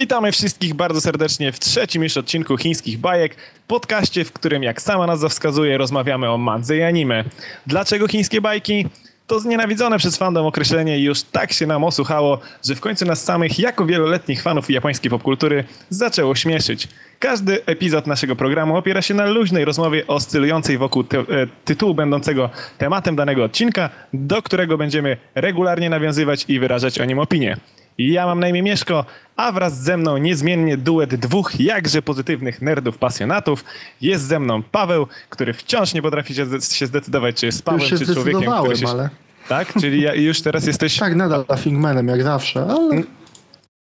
Witamy wszystkich bardzo serdecznie w trzecim już odcinku Chińskich Bajek, podcaście, w którym jak sama nazwa wskazuje rozmawiamy o mandze i anime. Dlaczego chińskie bajki? To znienawidzone przez fandom określenie już tak się nam osłuchało, że w końcu nas samych, jako wieloletnich fanów japońskiej popkultury, zaczęło śmieszyć. Każdy epizod naszego programu opiera się na luźnej rozmowie oscylującej wokół e, tytułu będącego tematem danego odcinka, do którego będziemy regularnie nawiązywać i wyrażać o nim opinię. Ja mam na imię Mieszko, a wraz ze mną niezmiennie duet dwóch jakże pozytywnych nerdów pasjonatów. Jest ze mną Paweł, który wciąż nie potrafi się zde- się zdecydować, czy jest Pawłem, czy człowiekiem, który się... ale... Tak? Czyli ja, już teraz jesteś... Tak, nadal Laughingmanem, jak zawsze, ale...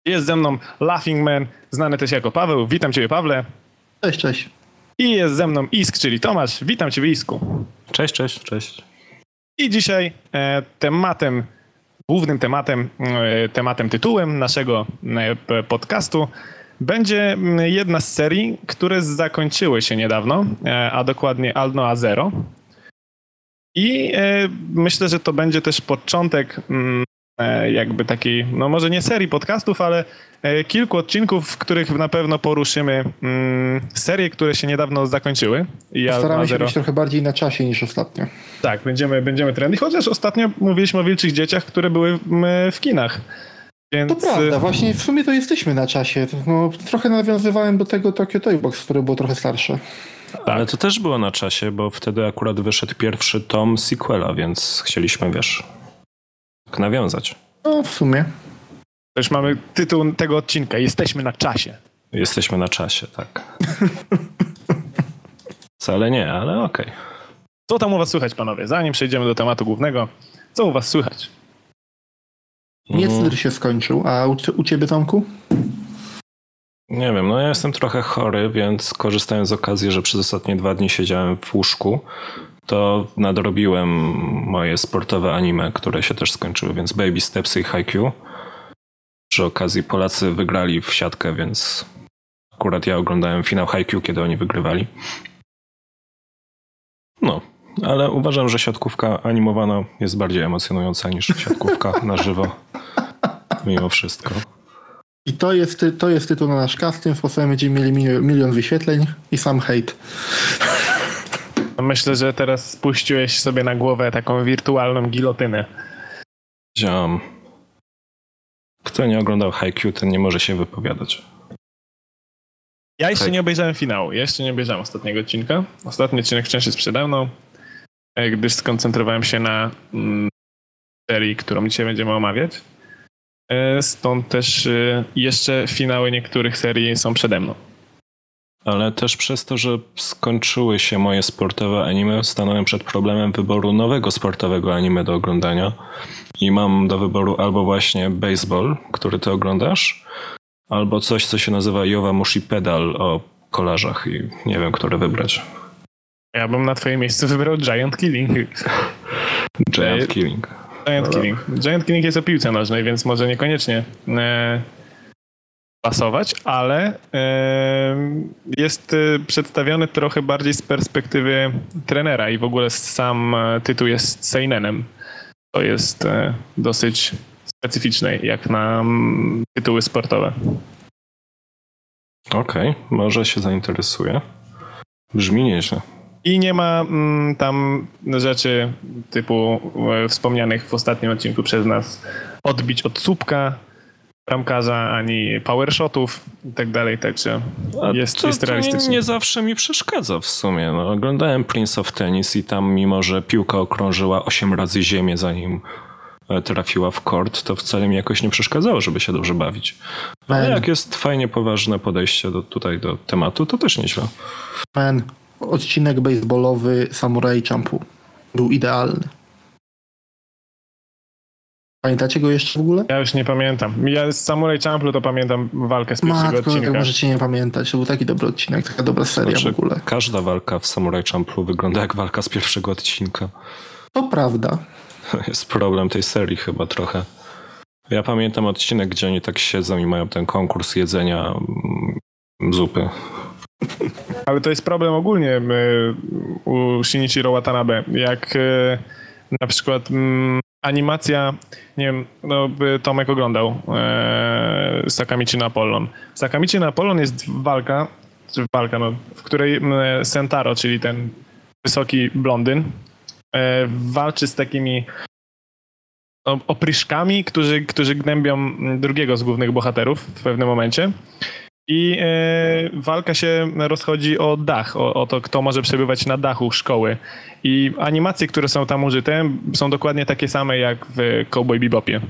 Jest ze mną Laughing Man, znany też jako Paweł. Witam ciebie, Pawle. Cześć, cześć. I jest ze mną Isk, czyli Tomasz. Witam ciebie, Isku. Cześć, cześć, cześć. I dzisiaj e, tematem, głównym tematem, e, tematem, tytułem naszego e, podcastu będzie m, jedna z serii, które zakończyły się niedawno, e, a dokładnie Alno A Zero. I myślę, że to będzie też początek mm, jakby takiej, no może nie serii podcastów, ale e, kilku odcinków, w których na pewno poruszymy mm, serie, które się niedawno zakończyły. Staramy się A0 być trochę bardziej na czasie niż ostatnio. tak, będziemy, będziemy trendy. Chociaż ostatnio mówiliśmy o Wilczych Dzieciach, które były w kinach. Więc, To prawda, właśnie w sumie to jesteśmy na czasie. No, trochę nawiązywałem do tego Tokyo Toy Box, które było trochę starsze. Ale to też było na czasie, bo wtedy akurat wyszedł pierwszy tom sequela, więc chcieliśmy, wiesz, tak nawiązać. No, w sumie. Też mamy tytuł tego odcinka. Jesteśmy na czasie. Jesteśmy na czasie, tak. Wcale nie, ale okej. Co tam u was słychać, panowie? Zanim przejdziemy do tematu głównego, co u was słychać? Nie Mm, cydr się skończył, a u, u ciebie, Tomku? Nie wiem, no ja jestem trochę chory, więc korzystając z okazji, że przez ostatnie dwa dni siedziałem w łóżku, to nadrobiłem moje sportowe anime, które się też skończyły, więc Baby Steps i Haikyuu. Przy okazji Polacy wygrali w siatkę, więc akurat ja oglądałem finał Haikyuu, kiedy oni wygrywali. No, ale uważam, że siatkówka animowana jest bardziej emocjonująca niż siatkówka na żywo. Mimo wszystko. I to jest, to jest tytuł na nasz cast. Tym sposobem będziemy mieli milion wyświetleń i sam hejt. Myślę, że teraz spuściłeś sobie na głowę taką wirtualną gilotynę. Ziom. Kto nie oglądał Haikyuu, ten nie może się wypowiadać. Ja jeszcze nie obejrzałem finału. Ja jeszcze nie obejrzałem ostatniego odcinka. Ostatni odcinek wciąż jest przede mną, e, gdyż skoncentrowałem się na mm, serii, którą dzisiaj będziemy omawiać. E, Stąd też e, jeszcze finały niektórych serii są przede mną. Ale też przez to, że skończyły się moje sportowe anime, stanąłem przed problemem wyboru nowego sportowego anime do oglądania. I mam do wyboru albo właśnie baseball, który ty oglądasz, albo coś, co się nazywa Yowa Mushi Pedal o kolarzach i nie wiem, które wybrać. Ja bym na twoje miejsce wybrał Giant Killing. Giant. Killing. Giant. Killing. Giant Killing jest o piłce nożnej, więc może niekoniecznie e, pasować, ale jest e, przedstawiony trochę bardziej z perspektywy trenera i w ogóle sam e, tytuł jest Seinenem. To jest e, dosyć specyficzne jak na mm, tytuły sportowe. Okej, może się zainteresuję. Brzmi nieźle. I nie ma mm, tam rzeczy typu e, wspomnianych w ostatnim odcinku przez nas odbić od słupka bramkarza, ani power shotów i tak dalej, także jest, to, jest to nie, realistycznie. nie zawsze mi przeszkadza w sumie. No, oglądałem Prince of Tennis i tam mimo, że piłka okrążyła 8 razy ziemię zanim e, trafiła w kort, to wcale mi jakoś nie przeszkadzało, żeby się dobrze bawić. Ale jak jest fajnie poważne podejście do, tutaj do tematu, to też nieźle. man, odcinek baseballowy Samurai Champu był idealny. Pamiętacie go jeszcze w ogóle? Ja już nie pamiętam. Ja z Samurai Champloo to pamiętam walkę z pierwszego Matko, jak odcinka. możecie nie pamiętać. To był taki dobry odcinek, taka dobra seria Znaczy, w ogóle. Każda walka w Samurai Champloo wygląda jak walka z pierwszego odcinka. To prawda. Jest problem tej serii chyba trochę. Ja pamiętam odcinek, gdzie oni tak siedzą i mają ten konkurs jedzenia mm, zupy. Ale to jest problem ogólnie y, u Shinichiro Watanabe. Jak y, na przykład mm, animacja, nie wiem, no by Tomek oglądał e, Sakamichi na Apollon. Sakamichi na Apollon jest walka, czy walka, no, w której mm, Sentaro, czyli ten wysoki blondyn, e, walczy z takimi o- opryszkami, którzy, którzy gnębią drugiego z głównych bohaterów w pewnym momencie. I e, walka się rozchodzi o dach, o, o to, kto może przebywać na dachu szkoły. I animacje, które są tam użyte, są dokładnie takie same jak w Cowboy Bebopie.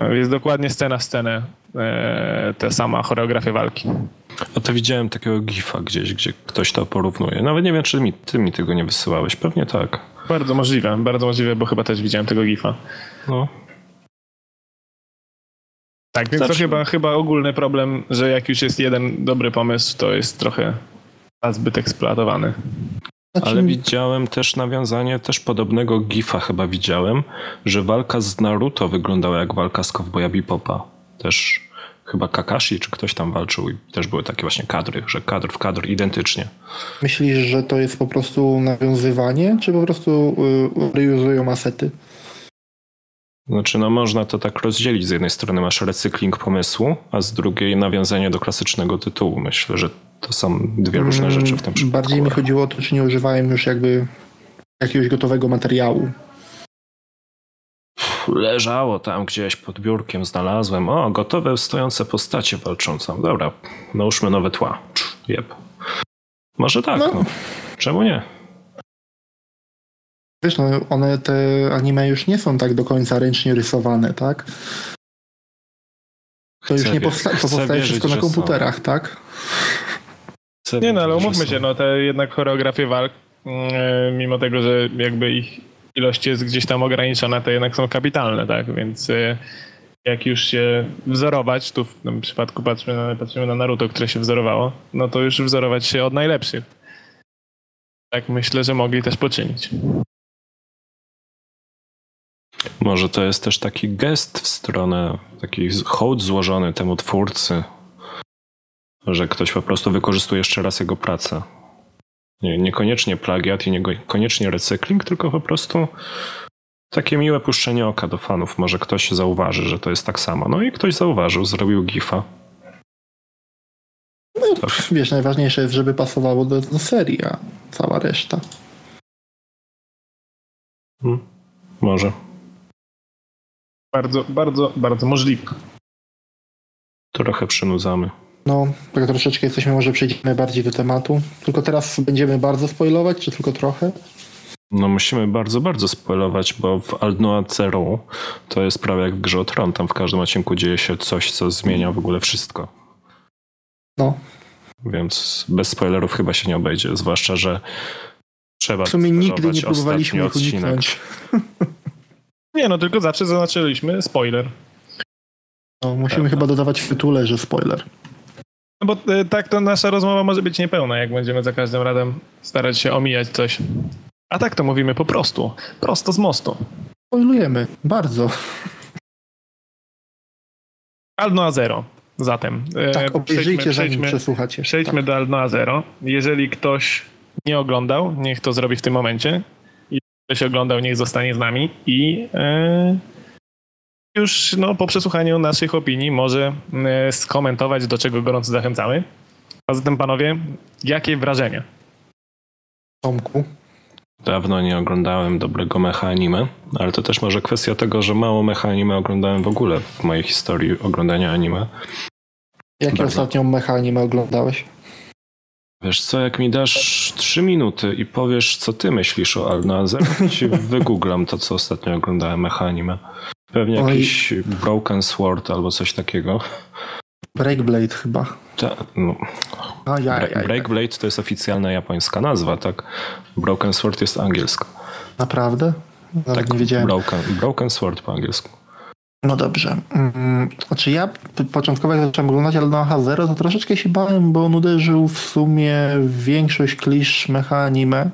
Jest dokładnie scena w scenę e, ta sama choreografia walki. A to widziałem takiego gifa gdzieś, gdzie ktoś to porównuje. Nawet nie wiem, czy mi, ty mi tego nie wysyłałeś. Pewnie tak. Bardzo możliwe, bardzo możliwe, bo chyba też widziałem tego gifa. No. Tak, więc to chyba, chyba ogólny problem, że jak już jest jeden dobry pomysł, to jest trochę zbyt eksploatowany. Znaczy, Ale widziałem też nawiązanie, też podobnego gifa chyba widziałem, że walka z Naruto wyglądała jak walka z Cowboya Bebopa. Też chyba Kakashi czy ktoś tam walczył i też były takie właśnie kadry, że kadr w kadr identycznie. Myślisz, że to jest po prostu nawiązywanie, czy po prostu y, reuzują asety? Znaczy, no można to tak rozdzielić. Z jednej strony masz recykling pomysłu, a z drugiej nawiązanie do klasycznego tytułu. Myślę, że to są dwie różne rzeczy w tym przypadku. Bardziej mi chodziło o to, czy nie używałem już jakby jakiegoś gotowego materiału. Leżało tam gdzieś pod biurkiem, znalazłem. O, gotowe stojące postacie walczące. Dobra, nałóżmy nowe tła. Jeb. Może tak, No. no. Czemu nie? Wiesz, no one, te anime już nie są tak do końca ręcznie rysowane, tak? To już Chcę nie powsta- to chcę powstaje wierzyć, wszystko na że są. komputerach, tak? Chcę Nie no, ale umówmy się, no te jednak choreografie walk, mm, mimo tego, że jakby ich ilość jest gdzieś tam ograniczona, to jednak są kapitalne, tak? Więc e, jak już się wzorować, tu w tym przypadku patrzymy na, patrzymy na Naruto, które się wzorowało, no to już wzorować się od najlepszych. Tak myślę, że mogli też poczynić. Może to jest też taki gest w stronę, taki hołd złożony temu twórcy, że ktoś po prostu wykorzystuje jeszcze raz jego pracę. Nie, niekoniecznie plagiat i niekoniecznie recykling, tylko po prostu takie miłe puszczenie oka do fanów. Może ktoś zauważy, że to jest tak samo. No i ktoś zauważył, zrobił gifa. No, Tak. Wiesz, najważniejsze jest, żeby pasowało do, do serii, a cała reszta. Hmm. Może. Bardzo, bardzo, bardzo możliwe. Trochę przynudzamy. No, tak troszeczkę jesteśmy, może przejdziemy bardziej do tematu. Tylko teraz będziemy bardzo spoilować, czy tylko trochę? No musimy bardzo, bardzo spoilować, bo w Aldnoa Zero to jest prawie jak w grze o Tron. Tam w każdym odcinku dzieje się coś, co zmienia w ogóle wszystko. No, Więc bez spoilerów chyba się nie obejdzie. Zwłaszcza, że trzeba w sumie nigdy nie próbowaliśmy ich odcinek. uniknąć. Nie no, tylko zawsze zaznaczyliśmy spoiler. No, musimy Prawda. chyba dodawać w tytule, że spoiler. No bo e, tak to nasza rozmowa może być niepełna, jak będziemy za każdym razem starać się omijać coś. A tak to mówimy po prostu. Prosto z mostu. Spoilujemy, bardzo. Alnoa Zero. Zatem. e, Tak, obejrzyjcie zanim przejdźmy, przesłuchacie. przejdźmy tak. do Alnoa Zero. Jeżeli ktoś nie oglądał, niech to zrobi w tym momencie. I ktoś oglądał, niech zostanie z nami. I e, już no, po przesłuchaniu naszych opinii może e, skomentować, do czego gorąco zachęcamy. A zatem, panowie, jakie wrażenia? Tomku. Dawno nie oglądałem dobrego mecha anime, ale to też może kwestia tego, że mało mecha anime oglądałem w ogóle w mojej historii oglądania anime. Jakie Bardzo. ostatnią mechanimę oglądałeś? Wiesz co, jak mi dasz trzy minuty i powiesz, co ty myślisz o Alnazer, to ci wygooglam to, co ostatnio oglądałem mecha anime. Pewnie Oj. jakiś Broken Sword albo coś takiego. Breakblade chyba. Ta, no, A ja, ja, Bre- ja. Breakblade to jest oficjalna japońska nazwa, tak? Broken Sword jest angielska. Naprawdę? Nawet tak, nie wiedziałem. Broken, broken Sword po angielsku. No dobrze. Mm, Znaczy ja początkowo jak zacząłem oglądać Alnoha Zero, to troszeczkę się bałem, bo on uderzył w sumie w większość klisz mecha anime.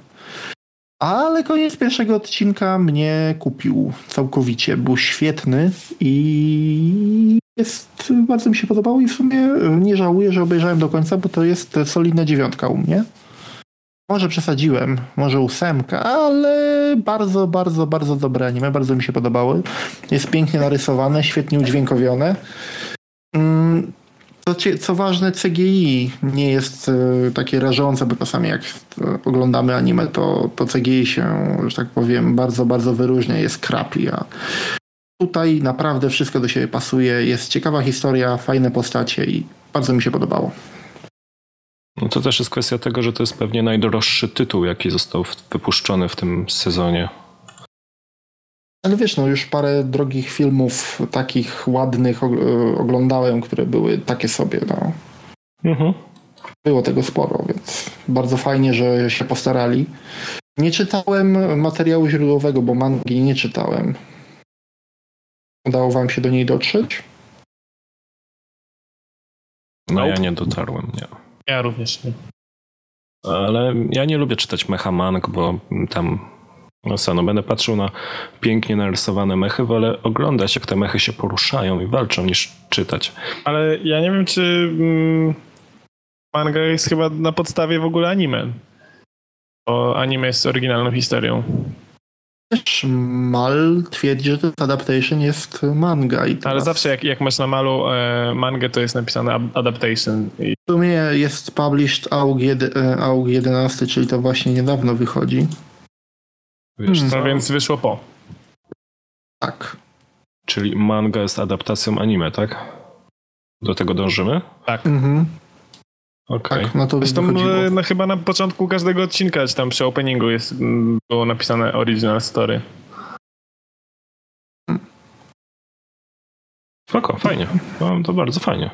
Ale koniec pierwszego odcinka mnie kupił całkowicie. Był świetny i jest, bardzo mi się podobało i w sumie nie żałuję, że obejrzałem do końca, bo to jest solidna dziewiątka u mnie. Może przesadziłem, może ósemka, ale bardzo, bardzo, bardzo dobre anime, bardzo mi się podobały. Jest pięknie narysowane, świetnie udźwiękowione. Mm, Co, co, ważne, CGI nie jest e, takie rażące, bo czasami jak e, oglądamy anime, to, to CGI się, że tak powiem, bardzo, bardzo wyróżnia, jest crappy, a tutaj naprawdę wszystko do siebie pasuje, jest ciekawa historia, fajne postacie i bardzo mi się podobało. No to też jest kwestia tego, że to jest pewnie najdroższy tytuł, jaki został wypuszczony w tym sezonie. Ale wiesz, no już parę drogich filmów takich ładnych oglądałem, które były takie sobie, no. Mhm. Było tego sporo, więc bardzo fajnie, że się postarali. Nie czytałem materiału źródłowego, bo mangi nie czytałem. Udało wam się do niej dotrzeć? No ja nie dotarłem, nie. Ja również nie. Ale ja nie lubię czytać mecha mang, bo tam no co, no będę patrzył na pięknie narysowane mechy, wolę oglądać, jak te mechy się poruszają i walczą, niż czytać. Ale ja nie wiem, czy mm, manga jest chyba na podstawie w ogóle anime. Bo anime jest oryginalną historią. Też Mal twierdzi, że to adaptation jest manga. I teraz... Ale zawsze jak, jak masz na malu e, mangę, to jest napisane adaptation. I... W sumie jest published AUG, AUG 11, czyli to właśnie niedawno wychodzi. Wiesz hmm. No więc wyszło po. Tak. Czyli manga jest adaptacją anime, tak? Do tego dążymy? Tak. Mhm. Okej. Tak, no to Zresztą e, no, chyba na początku każdego odcinka, czy tam przy openingu jest, mm, było napisane original story. Spoko, fajnie. No, to bardzo fajnie.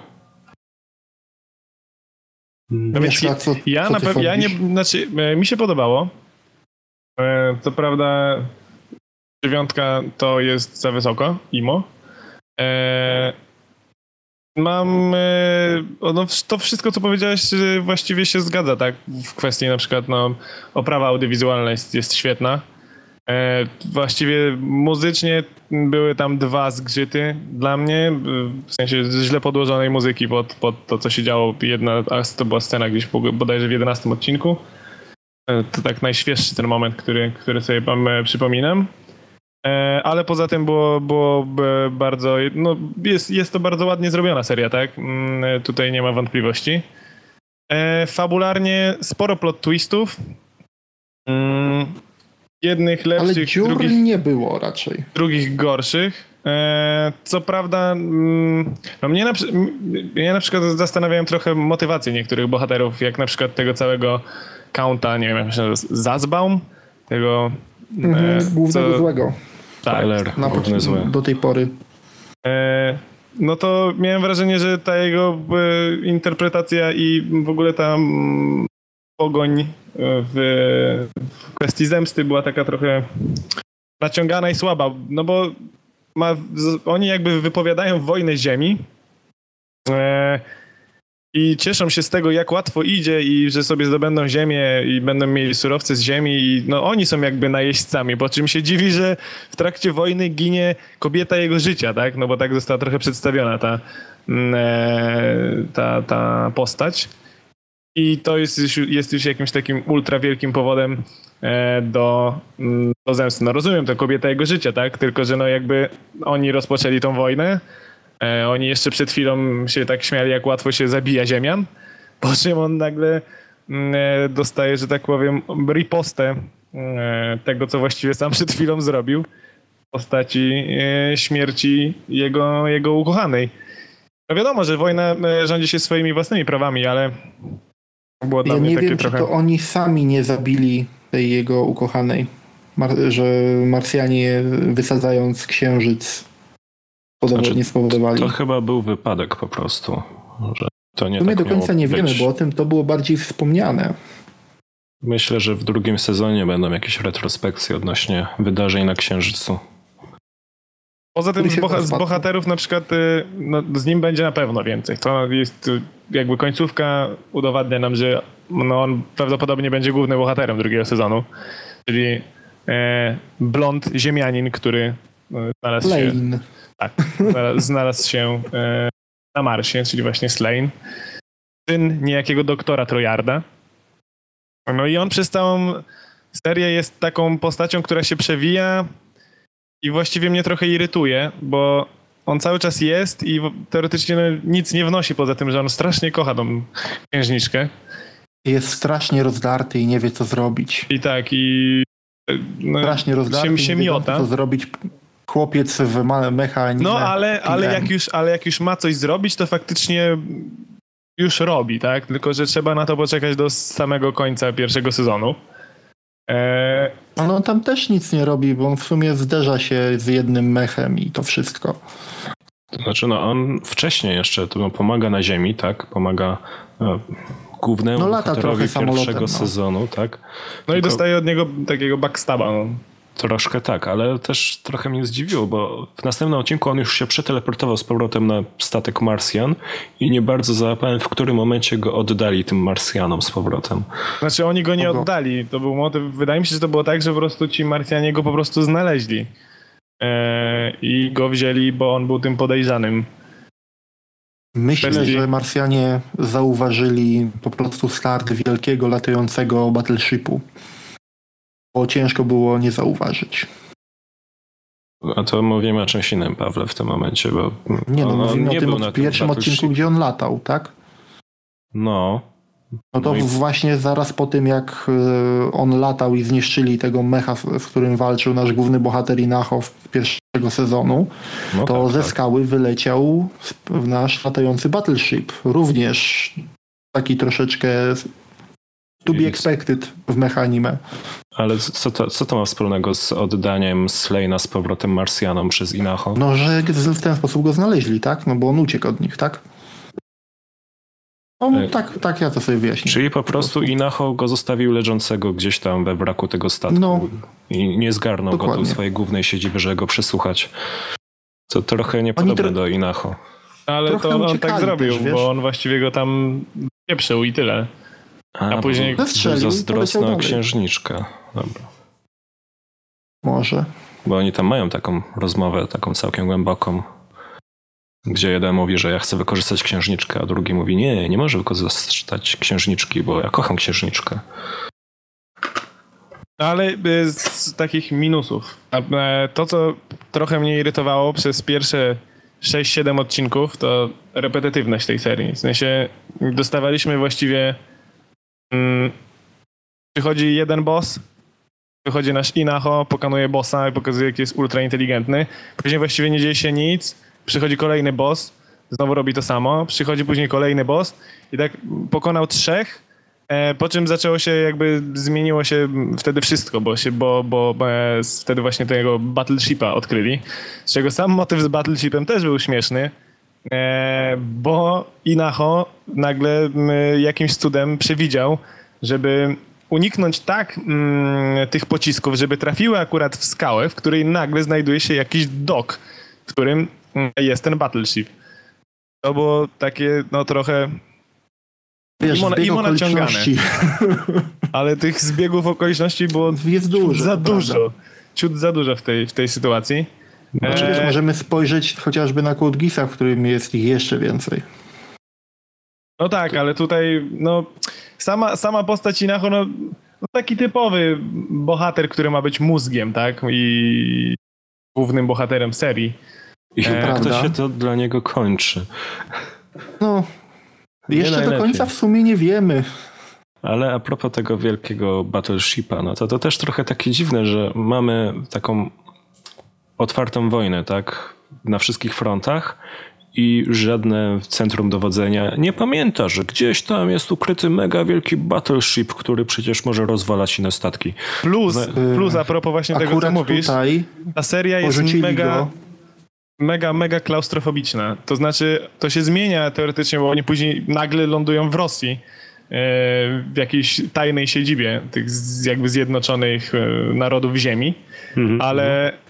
No więc ja, co, ja co na pewno, ja nie, znaczy, e, mi się podobało. E, co prawda dziewiątka to jest za wysoko, IMO. E, mam, e, no to wszystko co powiedziałeś właściwie się zgadza, tak? W kwestii na przykład no, oprawa audiowizualna jest, jest świetna. Właściwie muzycznie były tam dwa zgrzyty dla mnie, w sensie źle podłożonej muzyki pod, pod to, co się działo. Jedna to była scena gdzieś bodajże w 11 odcinku. E, to tak najświeższy ten moment, który, który sobie e, przypominam. E, ale poza tym było, było bardzo, no jest, jest to bardzo ładnie zrobiona seria, tak? Mm, tutaj nie ma wątpliwości. Fabularnie sporo plot twistów. Mm, jednych lepszych, ale dziur drugich, nie było raczej. Drugich gorszych. Co prawda, mm, no mnie na, mnie na przykład zastanawiałem trochę motywację niektórych bohaterów, jak na przykład tego całego Counta, nie wiem jak się Zazbaum, tego... E, głównego co, złego. Tak, na główny zły. Do tej pory. E, no to miałem wrażenie, że ta jego e, interpretacja i w ogóle ta m, pogoń w, w kwestii zemsty była taka trochę naciągana i słaba, no bo ma, oni jakby wypowiadają wojnę ziemi, e, i cieszą się z tego, jak łatwo idzie i że sobie zdobędą ziemię i będą mieli surowce z ziemi i no oni są jakby najeźdźcami, po czym się dziwi, że w trakcie wojny ginie kobieta jego życia, tak? No bo tak została trochę przedstawiona ta, mm, e, ta, ta postać. I to jest już, jest już jakimś takim ultra wielkim powodem e, do, mm, do zemsty. No rozumiem, to kobieta jego życia, tak? Tylko, że no jakby oni rozpoczęli tą wojnę, E, oni jeszcze przed chwilą się tak śmiali, jak łatwo się zabija ziemian, po czym on nagle mm, e, dostaje, że tak powiem, ripostę e, tego, co właściwie sam przed chwilą zrobił w postaci śmierci jego, jego ukochanej. No wiadomo, że wojna rządzi się swoimi własnymi prawami, ale było dla ja mnie nie takie wiem, trochę... czy to oni sami nie zabili tej jego ukochanej, że Marsjanie wysadzając księżyc podobno znaczy, nie spowodowali. To, to chyba był wypadek po prostu. Że to nie My tak do końca nie być. wiemy, bo o tym to było bardziej wspomniane. Myślę, że w drugim sezonie będą jakieś retrospekcje odnośnie wydarzeń na Księżycu. Poza tym z, boha z, bohaterów na przykład y, no, z nim będzie na pewno więcej. To jest y, jakby końcówka udowadnia nam, że no, on prawdopodobnie będzie głównym bohaterem drugiego sezonu. Czyli e, blond ziemianin, który no, znalazł Lane. się tak, znalazł się e, na Marsie, czyli właśnie Slane. Syn niejakiego doktora Trojarda. No i on przez całą serię jest taką postacią, która się przewija i właściwie mnie trochę irytuje, bo on cały czas jest i teoretycznie no, nic nie wnosi poza tym, że on strasznie kocha tą księżniczkę. Jest strasznie rozdarty i nie wie, co zrobić. I tak, i no, strasznie rozdarty się, się nie miota. Wie, co zrobić chłopiec w mechanizmie. No, ale, ale, jak już, ale jak już ma coś zrobić, to faktycznie już robi, tak? Tylko, że trzeba na to poczekać do samego końca pierwszego sezonu. Eee... No tam też nic nie robi, bo on w sumie zderza się z jednym mechem i to wszystko. To znaczy, no on wcześniej jeszcze to no, pomaga na ziemi, tak? Pomaga no, głównemu no, lata pierwszego no. sezonu, tak? No Tylko... i dostaje od niego takiego backstaba. No. Troszkę tak, ale też trochę mnie zdziwiło, bo w następnym odcinku on już się przeteleportował z powrotem na statek Marsjan i nie bardzo załapałem, w którym momencie go oddali tym Marsjanom z powrotem. Znaczy oni go nie oddali. To był motyw. Wydaje mi się, że to było tak, że po prostu ci Marsjanie go po prostu znaleźli. Eee, I go wzięli, bo on był tym podejrzanym. Myślę, że Marsjanie zauważyli po prostu start wielkiego latającego battleshipu bo ciężko było nie zauważyć. A to mówimy o czymś innym, Pawle, w tym momencie, bo... Nie, no mówimy o tym od pierwszym odcinku, gdzie on latał, tak? No. No to no i... właśnie zaraz po tym, jak y, on latał i zniszczyli tego mecha, w którym walczył nasz główny bohater Inacho w pierwszego sezonu, no to tak, ze tak. skały wyleciał nasz latający battleship. Również taki troszeczkę to be expected w mechanimie. Ale co to, co to ma wspólnego z oddaniem Slejna z powrotem Marsjanom przez Inacho? No, że w ten sposób go znaleźli, tak? No bo on uciekł od nich, tak? No, tak, tak ja to sobie wyjaśnię. Czyli po prostu Inacho go zostawił leżącego gdzieś tam we wraku tego statku no, i nie zgarnął dokładnie. go do swojej głównej siedziby, żeby go przesłuchać. To trochę niepodobne do Inacho. Ale to on tak zrobił, też, bo on właściwie go tam pieprzył i tyle. A, a później zazdrosna księżniczka. Dobra. Może. Bo oni tam mają taką rozmowę, taką całkiem głęboką, gdzie jeden mówi, że ja chcę wykorzystać księżniczkę, a drugi mówi, nie, nie może wykorzystać księżniczki, bo ja kocham księżniczkę. Ale y, z takich minusów. E, to, co trochę mnie irytowało przez pierwsze 6-7 odcinków, to repetytywność tej serii. W sensie dostawaliśmy właściwie Mm, przychodzi jeden boss, wychodzi nasz Inaho, pokonuje bossa i pokazuje, jaki jest ultra inteligentny. Później właściwie nie dzieje się nic, przychodzi kolejny boss, znowu robi to samo, przychodzi później kolejny boss i tak pokonał trzech, e, po czym zaczęło się jakby, zmieniło się wtedy wszystko, bo, się, bo, bo, bo wtedy właśnie tego Battleshipa odkryli, z czego sam motyw z Battleshipem też był śmieszny, E, bo Inaho nagle jakimś cudem przewidział, żeby uniknąć tak mm, tych pocisków, żeby trafiły akurat w skałę, w której nagle znajduje się jakiś dok, w którym mm, jest ten battleship. To było takie, no trochę Wiesz, imo, imo naciągane. Ale tych zbiegów okoliczności było jest dużo, za dużo. Ciut za dużo w tej, w tej sytuacji. Znaczy, eee. możemy spojrzeć chociażby na Code Geassa, w którym jest ich jeszcze więcej. No tak, ale tutaj no, sama, sama postać Inacho, no, no taki typowy bohater, który ma być mózgiem, tak? I głównym bohaterem serii. I jak e, to się to dla niego kończy? No, jeszcze do końca w sumie nie wiemy. Ale a propos tego wielkiego battleshipa, no to to też trochę takie dziwne, że mamy taką otwartą wojnę, tak? Na wszystkich frontach i żadne centrum dowodzenia nie pamięta, że gdzieś tam jest ukryty mega wielki battleship, który przecież może rozwalać inne statki. Plus, plus a propos właśnie tego, co mówisz, ta seria jest mega... Go mega, mega klaustrofobiczna. To znaczy, to się zmienia teoretycznie, bo oni później nagle lądują w Rosji, e, w jakiejś tajnej siedzibie tych jakby zjednoczonych narodów Ziemi, mhm, ale mhm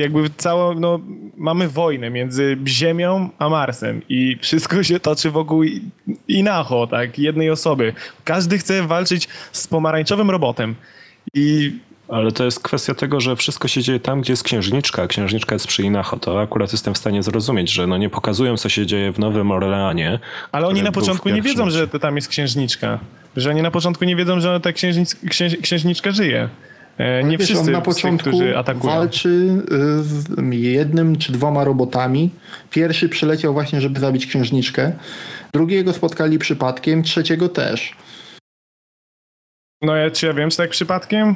jakby całą, no, mamy wojnę między Ziemią a Marsem i wszystko się toczy wokół Inacho, tak, jednej osoby. Każdy chce walczyć z pomarańczowym robotem i ale to jest kwestia tego, że wszystko się dzieje tam, gdzie jest księżniczka, a księżniczka jest przy Inacho. To akurat jestem w stanie zrozumieć, że no nie pokazują, co się dzieje w Nowym Orleanie. Ale oni na początku nie wiedzą, że tam jest księżniczka. Że oni na początku nie wiedzą, że ta księżnic, księż, księżniczka żyje. E, nie Wiesz, wszyscy on na tych, początku którzy atakują. walczy y, z jednym czy dwoma robotami. Pierwszy przyleciał właśnie, żeby zabić księżniczkę. Drugiego spotkali przypadkiem, trzeciego też. No ja, czy ja wiem, czy tak przypadkiem?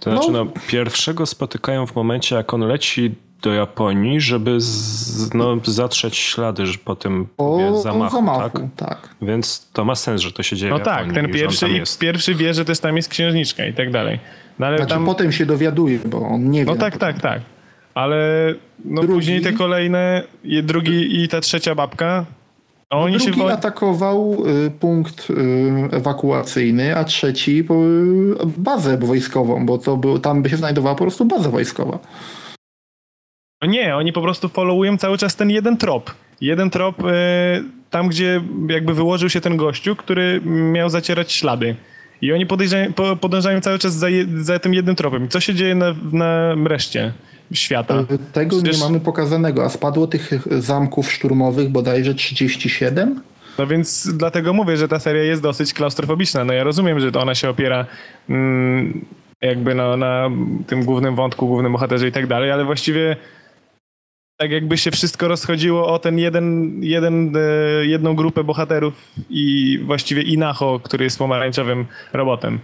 To znaczy, No. no, pierwszego spotykają w momencie, jak on leci do Japonii, żeby z, no, zatrzeć ślady że po tym wie, zamachu, zamachu, tak? tak. Więc to ma sens, że to się dzieje No w tak, ten pierwszy, i pierwszy wie, że też tam jest księżniczka i tak dalej. No ale Znaczy tam... potem się dowiaduje, bo on nie wie. No tak, tak, tak. Ale no Drugi? później te kolejne, i drugi i ta trzecia babka, no oni się... Drugi wo- atakował y, punkt y, ewakuacyjny, a trzeci y, bazę wojskową, bo to był, tam by się znajdowała po prostu baza wojskowa. No nie, oni po prostu followują cały czas ten jeden trop. Jeden trop e, tam, gdzie jakby wyłożył się ten gościu, który miał zacierać ślady. I oni podejrzają, podążają cały czas za, je, za tym jednym tropem. Co się dzieje na, na reszcie świata? Y, Tego Przecież- nie mamy pokazanego, a spadło tych zamków szturmowych bodajże 37? No więc dlatego mówię, że ta seria jest dosyć klaustrofobiczna. No ja rozumiem, że to ona się opiera mm, jakby no, na tym głównym wątku, głównym bohaterze i tak dalej, ale właściwie tak jakby się wszystko rozchodziło o ten jeden, jeden, e, jedną grupę bohaterów i właściwie Inacho, który jest pomarańczowym robotem.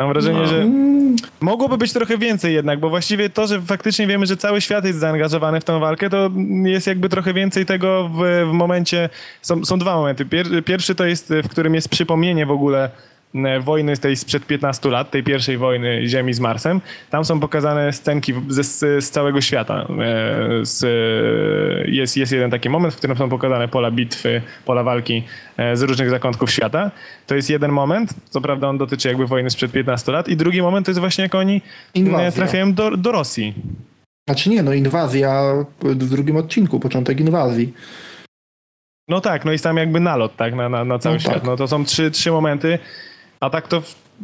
Mam wrażenie, No. że mogłoby być trochę więcej jednak, bo właściwie to, że faktycznie wiemy, że cały świat jest zaangażowany w tę walkę, to jest jakby trochę więcej tego w, w momencie. Są, są dwa momenty. Pier, pierwszy to jest, w którym jest przypomnienie w ogóle e, wojny tej sprzed 15 lat, tej pierwszej wojny Ziemi z Marsem. Tam są pokazane scenki ze, z, z całego świata. E, Z, jest, jest jeden taki moment, w którym są pokazane pola bitwy, pola walki e, z różnych zakątków świata. To jest jeden moment, co prawda on dotyczy jakby wojny sprzed 15 lat i drugi moment to jest właśnie jak oni Inwazja. trafiają do, do Rosji. Znaczy nie, no inwazja w drugim odcinku, początek inwazji. No tak, no i tam jakby nalot, tak, na, na, na cały No świat. tak. No to są trzy, trzy momenty, a tak to,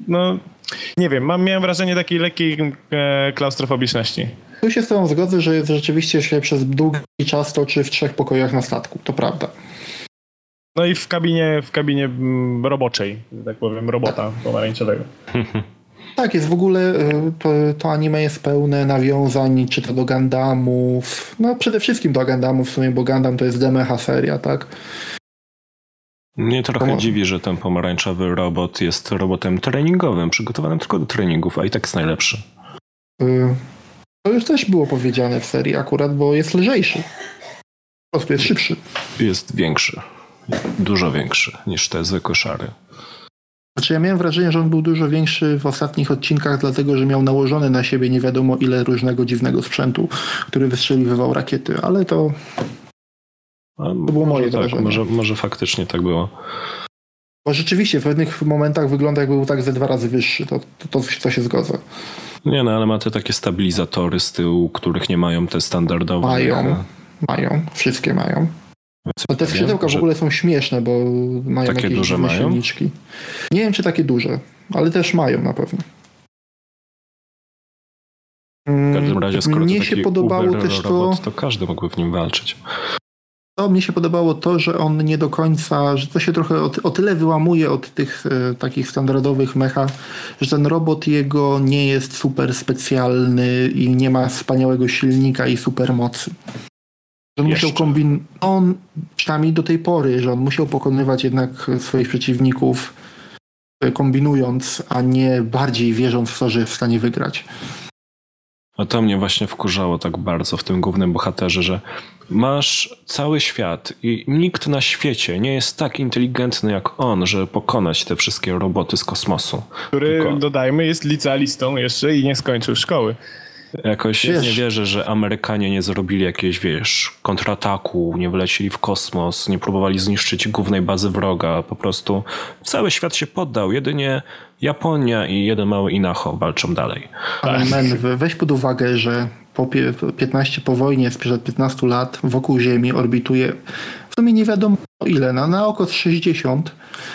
no nie wiem, mam, miałem wrażenie takiej lekkiej e, klaustrofobiczności. Tu się z tobą zgodzę, że jest rzeczywiście się przez długi czas toczy w trzech pokojach na statku, to prawda. No i w kabinie, w kabinie mm, roboczej, że tak powiem, robota pomarańczowego. Tak, jest w ogóle, y, to, to anime jest pełne nawiązań, czy to do Gundamów, no przede wszystkim do Gundamów w sumie, bo Gundam to jest Demecha seria, tak? Mnie trochę dziwi, że ten pomarańczowy robot jest robotem treningowym, przygotowanym tylko do treningów, a i tak jest najlepszy. Y, To już też było powiedziane w serii akurat, bo jest lżejszy. Po prostu jest szybszy. Jest większy. Dużo większy niż te zwykłe szary. Znaczy ja miałem wrażenie, że on był dużo większy w ostatnich odcinkach, dlatego że miał nałożone na siebie nie wiadomo ile różnego dziwnego sprzętu, który wystrzeliwywał rakiety, ale to A było moje może tak, wrażenie. może, może faktycznie tak było. bo rzeczywiście w pewnych momentach wygląda jakby był tak ze dwa razy wyższy, to, to, to, to się zgadza. Nie no, ale ma te takie stabilizatory z tyłu, których nie mają te standardowe. Mają. Mają, wszystkie mają. No te skrzydełka w ogóle są śmieszne, bo mają Takie jakieś duże mają? silniczki. Nie wiem, czy takie duże, ale też mają na pewno. W każdym razie, skoro Mnie to się podobało też to, to każdy mógłby w nim walczyć. To, mnie się podobało to, że on nie do końca, że to się trochę o, o tyle wyłamuje od tych e, takich standardowych mecha, że ten robot jego nie jest super specjalny i nie ma wspaniałego silnika i super mocy. Że on musiał Jeszcze. kombin... On, przynajmniej do tej pory, że on musiał pokonywać jednak swoich przeciwników e, kombinując, a nie bardziej wierząc w to, że jest w stanie wygrać. A to mnie właśnie wkurzało tak bardzo w tym głównym bohaterze, że masz cały świat i nikt na świecie nie jest tak inteligentny jak on, żeby pokonać te wszystkie roboty z kosmosu. Który, Tylko- dodajmy, jest licealistą jeszcze i nie skończył szkoły. Jakoś Wiesz- nie wierzę, że Amerykanie nie zrobili jakiegoś, wiesz, kontrataku, nie wylecieli w kosmos, nie próbowali zniszczyć głównej bazy wroga. Po prostu cały świat się poddał. Jedynie Japonia i jeden mały Inacho walczą dalej. Ale men, we- weź pod uwagę, że po pie- 15 po wojnie, sprzed 15 lat, wokół Ziemi orbituje w sumie nie wiadomo ile, na, na oko z 60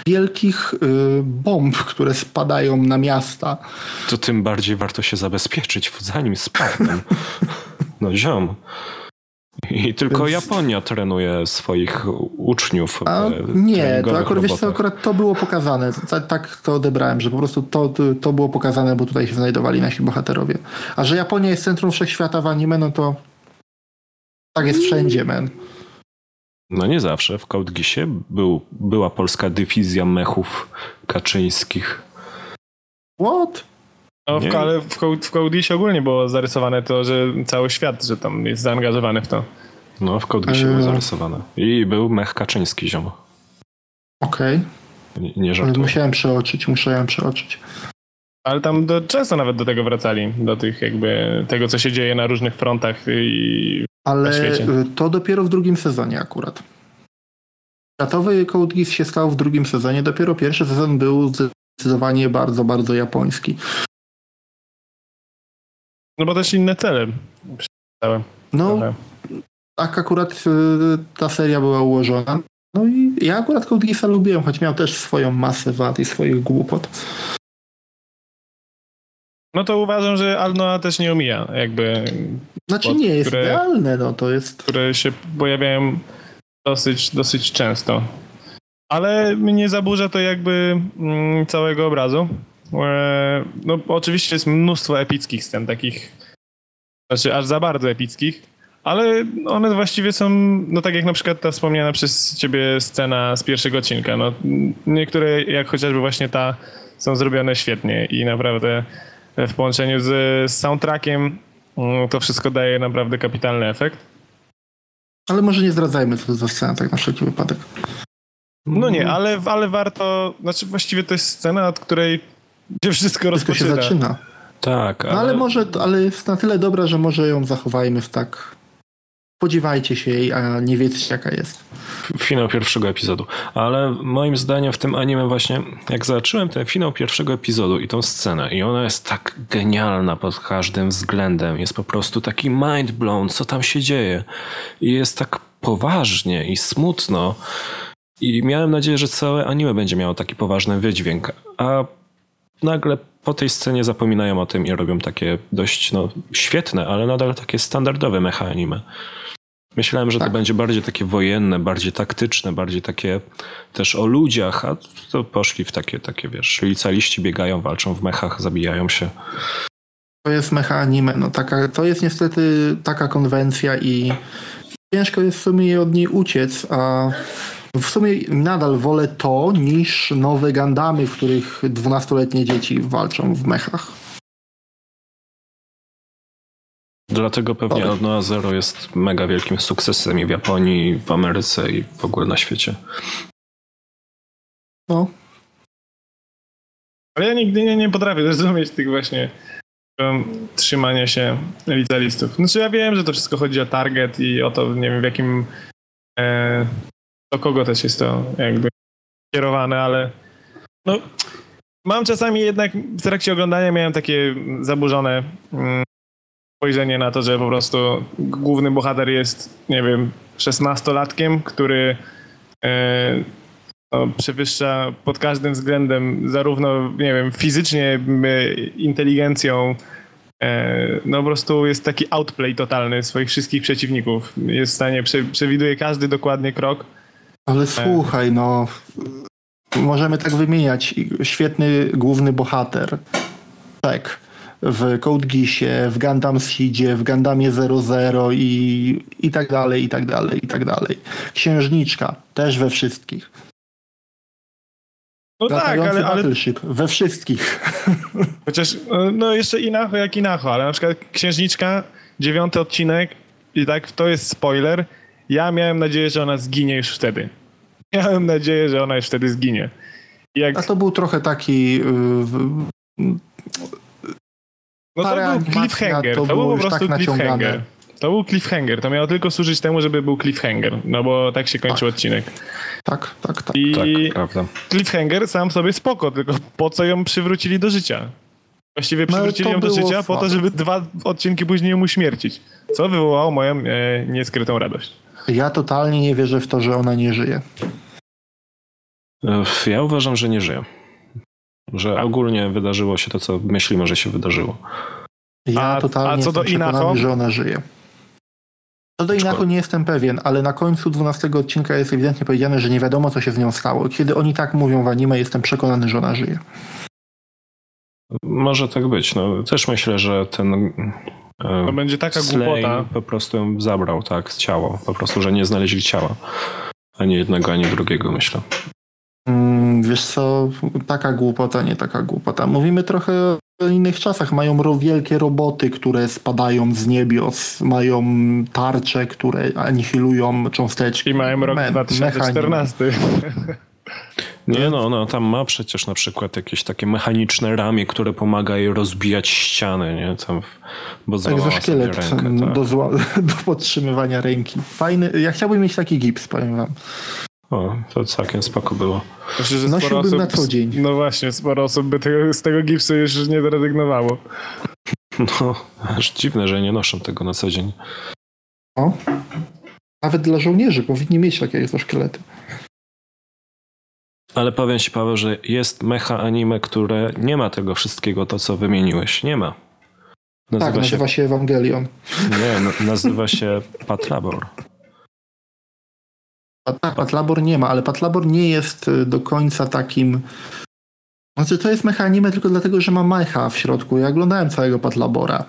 wielkich y, bomb, które spadają na miasta. To tym bardziej warto się zabezpieczyć, zanim spadną. No ziom. I tylko Więc... Japonia trenuje swoich uczniów. A, nie, to akurat, wiesz co, akurat to było pokazane. Tak to odebrałem, że po prostu to, to było pokazane, bo tutaj się znajdowali nasi bohaterowie. A że Japonia jest centrum wszechświata w anime, no to tak jest wszędzie, men. No nie zawsze. W Code był, była polska dywizja mechów kaczyńskich. What? No, w, ale w, w Code ogólnie było zarysowane to, że cały świat, że tam jest zaangażowany w to. No, w Code eee. było zarysowane. I był mech kaczyński, ziom. Okej. Okay. Nie, nie żartuję. Musiałem przeoczyć, musiałem przeoczyć. Ale tam do, często nawet do tego wracali, do tych jakby tego, co się dzieje na różnych frontach i Ale to dopiero w drugim sezonie akurat. Światowy Code Geass się stał w drugim sezonie, dopiero pierwszy sezon był zdecydowanie bardzo, bardzo japoński. No bo też inne cele. No, Trochę. tak akurat y, ta seria była ułożona. No i ja akurat Code Geassa lubiłem, choć miał też swoją masę wad i swoich głupot. No to uważam, że Alnoa też nie omija, jakby. Znaczy nie jest które, idealne, no to jest. Które się pojawiają dosyć, dosyć często. Ale nie zaburza to jakby mm, całego obrazu. E, no oczywiście jest mnóstwo epickich scen, takich, znaczy aż za bardzo epickich, ale one właściwie są, no tak jak na przykład ta wspomniana przez ciebie scena z pierwszego odcinka. No, niektóre, jak chociażby właśnie ta, są zrobione świetnie i naprawdę w połączeniu z, z soundtrackiem mm, to wszystko daje naprawdę kapitalny efekt. Ale może nie zdradzajmy, co to za scena, tak na wszelki wypadek. No nie, ale, ale warto, znaczy właściwie to jest scena, od której gdzie wszystko, wszystko się zaczyna. Tak, ale... No, ale może, ale jest na tyle dobra, że może ją zachowajmy w tak spodziewajcie się jej, a nie wiecie jaka jest. Finał pierwszego epizodu. Ale moim zdaniem w tym anime właśnie, jak zobaczyłem ten finał pierwszego epizodu i tą scenę i ona jest tak genialna pod każdym względem, jest po prostu taki mind blown, co tam się dzieje. I jest tak poważnie i smutno. I miałem nadzieję, że całe anime będzie miało taki poważny wydźwięk. A nagle po tej scenie zapominają o tym i robią takie dość no, świetne, ale nadal takie standardowe mecha anime. Myślałem, że tak. to będzie bardziej takie wojenne, bardziej taktyczne, bardziej takie też o ludziach, a to poszli w takie, takie wiesz, licealiści biegają, walczą w mechach, zabijają się. To jest mecha anime, no taka, to jest niestety taka konwencja i ciężko jest w sumie od niej uciec, a w sumie nadal wolę to niż nowe Gandamy, w których dwunastoletnie dzieci walczą w mechach. Dlatego pewnie Odnoa Zero jest mega wielkim sukcesem i w Japonii, w Ameryce i w ogóle na świecie. No. Ale ja nigdy nie, nie potrafię zrozumieć tych właśnie um, trzymania się licealistów. Znaczy ja wiem, że to wszystko chodzi o target i o to, nie wiem w jakim e, do kogo też jest to jakby kierowane, ale no mam czasami jednak w trakcie oglądania miałem takie zaburzone mm, spojrzenie na to, że po prostu główny bohater jest, nie wiem, szesnastolatkiem, który e, no, przewyższa pod każdym względem zarówno, nie wiem, fizycznie, inteligencją, e, no po prostu jest taki outplay totalny swoich wszystkich przeciwników. Jest w stanie, prze, przewiduje każdy dokładnie krok. Ale e. słuchaj, no możemy tak wymieniać. Świetny główny bohater. Tak w Code Geassie, w Gundam Seedzie, w Gundamie 00 i, i tak dalej, i tak dalej, i tak dalej. Księżniczka też we wszystkich. No tak, ale, ale... we wszystkich. Chociaż, no jeszcze Inacho jak Inacho, ale na przykład Księżniczka, dziewiąty odcinek i tak to jest spoiler. Ja miałem nadzieję, że ona zginie już wtedy. Miałem nadzieję, że ona już wtedy zginie. Jak... A to był trochę taki yy, no to był cliffhanger. To, to był po prostu tak cliffhanger. To był cliffhanger. To miało tylko służyć temu, żeby był cliffhanger. No bo tak się kończył tak. odcinek. Tak, tak, tak. I tak, prawda. cliffhanger sam sobie spoko, tylko po co ją przywrócili do życia? Właściwie no, przywrócili no, ją do życia po to, żeby dwa odcinki później ją uśmiercić. Co wywołało moją e, nieskrytą radość. Ja totalnie nie wierzę w to, że ona nie żyje. Ja uważam, że nie żyje. Że ogólnie wydarzyło się to, co myślimy, że się wydarzyło. Ja a, totalnie a co do Inacho? że ona żyje. Co do Inacho nie jestem pewien, ale na końcu 12 odcinka jest ewidentnie powiedziane, że nie wiadomo, co się z nią stało. Kiedy oni tak mówią w anime, jestem przekonany, że ona żyje. Może tak być. No, też myślę, że ten. To będzie taka Slane głupota. po prostu ją zabrał, tak, ciało. Po prostu, że nie znaleźli ciała. Ani jednego, ani drugiego, myślę. Mm, wiesz co, taka głupota, nie taka głupota. Mówimy trochę o innych czasach. Mają ro wielkie roboty, które spadają z niebios, mają tarcze, które anihilują cząsteczki. I mają rok Me- 2014. Nie no, ona tam ma przecież na przykład jakieś takie mechaniczne ramię, które pomaga jej rozbijać ściany, nie? Tam, bo sobie Egzoszkielet rękę, tak. do, zła, do podtrzymywania ręki. Fajny. Ja chciałbym mieć taki gips, powiem wam. O, to całkiem spoko było. Myślę, że Nosiłbym osób, na co dzień. No właśnie, sporo osób by tego, z tego gipsu już nie zrezygnowało. No, aż dziwne, że nie noszą tego na co dzień. O. Nawet dla żołnierzy powinni mieć takie egzoszkielety. Ale powiem ci, Paweł, że jest mecha anime, które nie ma tego wszystkiego, to co wymieniłeś. Nie ma. Nazywa tak, się, nazywa się Ewangelion. Nie, no, nazywa się Patlabor. A tak, Patlabor nie ma, ale Patlabor nie jest y, do końca takim. Znaczy, to jest mecha anime tylko dlatego, że ma mecha w środku. Ja oglądałem całego Patlabora.